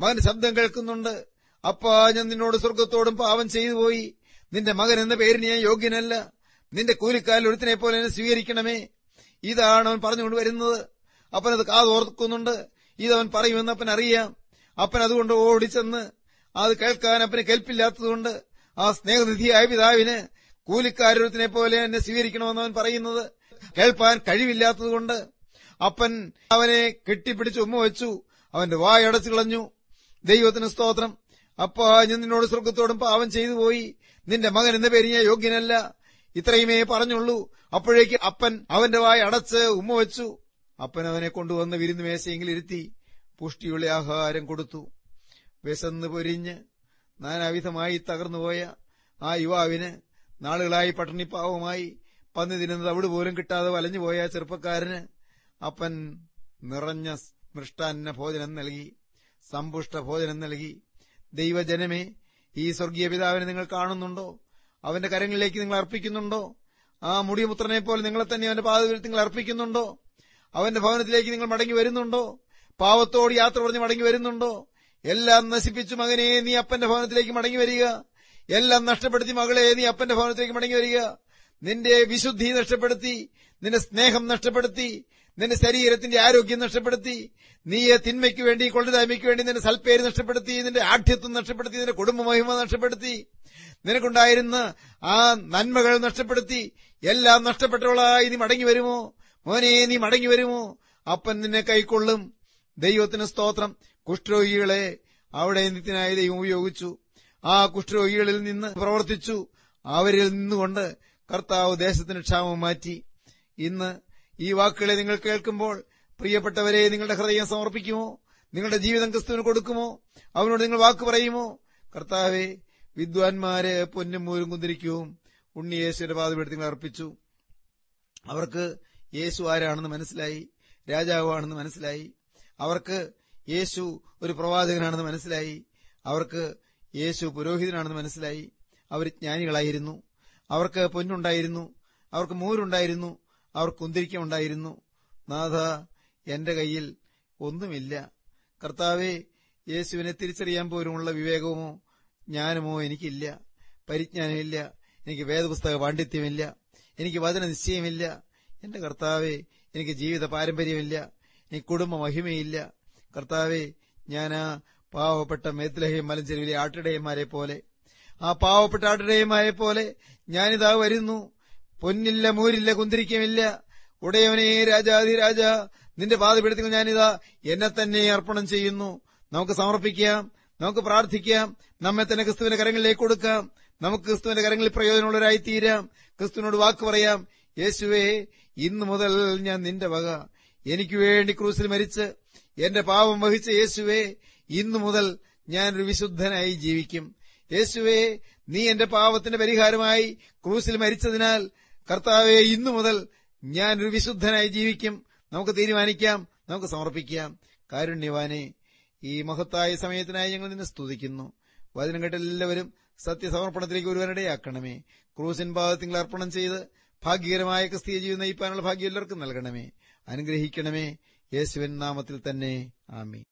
Speaker 1: മകൻ ശബ്ദം കേൾക്കുന്നുണ്ട്. അപ്പാ ഞാൻ നിന്നോട് സ്വർഗത്തോടും പാവം ചെയ്തു പോയി. നിന്റെ മകൻ എന്ന പേരിന് ഞാൻ യോഗ്യനല്ല. നിന്റെ കൂലിക്കാലിൽ ഒരുത്തിനെ പോലെ എന്നെ സ്വീകരിക്കണമേ. ഇതാണ് അവൻ പറഞ്ഞുകൊണ്ട് വരുന്നത്. അപ്പനത് കാതോർക്കുന്നുണ്ട്. ഇതവൻ പറയുമെന്ന് അപ്പൻ അറിയാം. അപ്പൻ അതുകൊണ്ട് ഓടിച്ചെന്ന് അത് കേൾക്കാൻ അപ്പന് കേൾപ്പില്ലാത്തതുകൊണ്ട് ആ സ്നേഹനിധിയായ പിതാവിന് കൂലിക്കാരൊരുത്തിനെ പോലെ എന്നെ സ്വീകരിക്കണമെന്ന് അവൻ പറയുന്നത് കേൾപ്പാൻ കഴിവില്ലാത്തതുകൊണ്ട് അപ്പൻ അവനെ കെട്ടിപ്പിടിച്ച് ഉമ്മ വെച്ചു. അവന്റെ വായടച്ചു കളഞ്ഞു. ദൈവത്തിന് സ്തോത്രം. അപ്പാ ഞാൻ നിന്നോട് സ്വർഗത്തോടും പാവം ചെയ്തു പോയി. നിന്റെ മകൻ എന്ന പേര് ഞാൻ യോഗ്യനല്ല. ഇത്രയുമേ പറഞ്ഞുള്ളൂ. അപ്പോഴേക്ക് അപ്പൻ അവന്റെ വായ അടച്ച് ഉമ്മ വെച്ചു. അപ്പൻ അവനെ കൊണ്ടുവന്ന് വിരുന്ന് മേശയെങ്കിൽ ഇരുത്തി പുഷ്ടിയുള്ള ആഹാരം കൊടുത്തു. വിശന്ന് പൊരിഞ്ഞ് നാനാവിധമായി തകർന്നുപോയ ആ യുവാവിന് നാളുകളായി പട്ടിണിപ്പാവമായി പന്നി തിന്നുന്നത് അവിടെ പോലും കിട്ടാതെ വലഞ്ഞുപോയ ചെറുപ്പക്കാരന് അപ്പൻ നിറഞ്ഞ മൃഷ്ടാന്ന ഭോജനം നൽകി. സമ്പുഷ്ട ഭോജനം നൽകി. ദൈവജനമേ ഈ സ്വർഗീയ പിതാവിനെ നിങ്ങൾ കാണുന്നുണ്ടോ? അവന്റെ കരങ്ങളിലേക്ക് നിങ്ങൾ അർപ്പിക്കുന്നുണ്ടോ? ആ മുടിയപുത്രനെ പോലെ നിങ്ങളെ തന്നെ അവന്റെ പാതവിൽ നിങ്ങൾ അർപ്പിക്കുന്നുണ്ടോ? അവന്റെ ഭവനത്തിലേക്ക് നിങ്ങൾ മടങ്ങി വരുന്നുണ്ടോ? പാവത്തോട് യാത്ര പറഞ്ഞ് മടങ്ങി വരുന്നുണ്ടോ? എല്ലാം നശിപ്പിച്ചു മകനെ നീ അപ്പന്റെ ഭവനത്തിലേക്ക് മടങ്ങി വരിക. എല്ലാം നഷ്ടപ്പെടുത്തി മകളെ നീ അപ്പന്റെ ഭവനത്തിലേക്ക് മടങ്ങി വരിക. നിന്റെ വിശുദ്ധി നഷ്ടപ്പെടുത്തി നിന്റെ സ്നേഹം നഷ്ടപ്പെടുത്തി നിന്റെ ശരീരത്തിന്റെ ആരോഗ്യം നഷ്ടപ്പെടുത്തി നീയെ തിന്മയ്ക്ക് വേണ്ടി കൊള്ളതായ്മയ്ക്ക് വേണ്ടി നിന്റെ സൽപ്പേര് നഷ്ടപ്പെടുത്തി നിന്റെ ആഠ്യത്വം നഷ്ടപ്പെടുത്തി നിന്റെ കുടുംബ മഹിമ നഷ്ടപ്പെടുത്തി നിനക്കുണ്ടായിരുന്ന ആ നന്മകൾ നഷ്ടപ്പെടുത്തി എല്ലാം നഷ്ടപ്പെട്ടവളായി നീ മടങ്ങി വരുമോ? മോനെ നീ മടങ്ങി വരുമോ? അപ്പൻ നിന്നെ കൈക്കൊള്ളും. ദൈവത്തിന് സ്തോത്രം. കുഷ്ഠരോഗികളെ അവിടെ നിത്യനായ ദൈവം ഉപയോഗിച്ചു. ആ കുഷ്ഠരോഗികളിൽ നിന്ന് പ്രവർത്തിച്ചു. അവരിൽ നിന്നുകൊണ്ട് കർത്താവ് ദേശത്തിന് ക്ഷാമം മാറ്റി. ഇന്ന് ഈ വാക്കുകളെ നിങ്ങൾ കേൾക്കുമ്പോൾ പ്രിയപ്പെട്ടവരെ നിങ്ങളുടെ ഹൃദയം സമർപ്പിക്കുമോ? നിങ്ങളുടെ ജീവിതം ക്രിസ്തുവിന് കൊടുക്കുമോ? അവനോട് നിങ്ങൾ വാക്ക് പറയുമോ? കർത്താവെ വിദ്വാൻമാരെ പൊന്നും മൂരും കുന്തിരിക്കവും ഉണ്ണി യേശുവിന്റെ പാതപീഠത്തിൽ അർപ്പിച്ചു. അവർക്ക് യേശു ആരാണെന്ന് മനസ്സിലായി? രാജാവാണെന്ന് മനസ്സിലായി? അവർക്ക് യേശു ഒരു പ്രവാചകനാണെന്ന് മനസ്സിലായി? അവർക്ക് യേശു പുരോഹിതനാണെന്ന് മനസ്സിലായി? അവർ ജ്ഞാനികളായിരുന്നു. അവർക്ക് പൊന്നുണ്ടായിരുന്നു. അവർക്ക് മൂരുണ്ടായിരുന്നു. അവർക്ക് ഉന്തിരിക്കമുണ്ടായിരുന്നു നാഥ എന്റെ കയ്യിൽ ഒന്നുമില്ല. കർത്താവെ യേശുവിനെ തിരിച്ചറിയാൻ പോലുമുള്ള വിവേകമോ ജ്ഞാനമോ എനിക്കില്ല. പരിജ്ഞാനമില്ല. എനിക്ക് വേദപുസ്തക പാണ്ഡിത്യമില്ല. എനിക്ക് വചന നിശ്ചയമില്ല എന്റെ കർത്താവെ എനിക്ക് ജീവിത പാരമ്പര്യമില്ല എനിക്ക് കുടുംബ മഹിമയില്ല. കർത്താവെ ഞാൻ ആ പാവപ്പെട്ട മേത്ലഹയും മലഞ്ചെരുവിലെ ആട്ടിടയന്മാരെ പോലെ ആ പാവപ്പെട്ട ആട്ടിടയന്മാരെ പോലെ ഞാനിതാ വരുന്നു. പൊന്നില്ല മൂരില്ല കുന്തിരിക്കമില്ല. ഉടയവനെ രാജാതിരാജ നിന്റെ പാതപീഠത്തിൽ ഞാനിതാ എന്നെ തന്നെ അർപ്പണം ചെയ്യുന്നു. നമുക്ക് സമർപ്പിക്കാം നമുക്ക് പ്രാർത്ഥിക്കാം നമ്മെ തന്നെ ക്രിസ്തുവിന്റെ കരങ്ങളിലേക്ക് കൊടുക്കാം. നമുക്ക് ക്രിസ്തുവിന്റെ കരങ്ങളിൽ പ്രയോജനമുള്ളവരായി തീരാം ക്രിസ്തുവിനോട് വാക്ക് പറയാം. യേശുവേ ഇന്നു മുതൽ ഞാൻ നിന്റെ വക. എനിക്ക് വേണ്ടി ക്രൂസിൽ മരിച്ച് എന്റെ പാപം വഹിച്ച യേശുവേ ഇന്നു മുതൽ ഒരു വിശുദ്ധനായി ജീവിക്കും. യേശുവേ നീ എന്റെ പാപത്തിന്റെ പരിഹാരമായി ക്രൂസിൽ മരിച്ചതിനാൽ കർത്താവെ ഇന്നു മുതൽ ഒരു വിശുദ്ധനായി ജീവിക്കും. നമുക്ക് തീരുമാനിക്കാം നമുക്ക് സമർപ്പിക്കാം. കാരുണ്യവാനെ ഈ മഹത്തായ സമയത്തിനായി ഞങ്ങൾ നിന്നെ സ്തുതിക്കുന്നു. വചനം കേട്ട എല്ലാവരും സത്യസമർപ്പണത്തിലേക്ക് ഒരുവനിടയാക്കണമേ. ക്രൂസിൻ പാദത്തിൽ അർപ്പണം ചെയ്ത് ഭാഗ്യകരമായ ക്രിസ്തീയ ജീവിതം നയിപ്പാനുള്ള ഭാഗ്യം എല്ലാവർക്കും നൽകണമേ. അനുഗ്രഹിക്കണമേ. യേശുവൻ നാമത്തിൽ തന്നെ. ആമി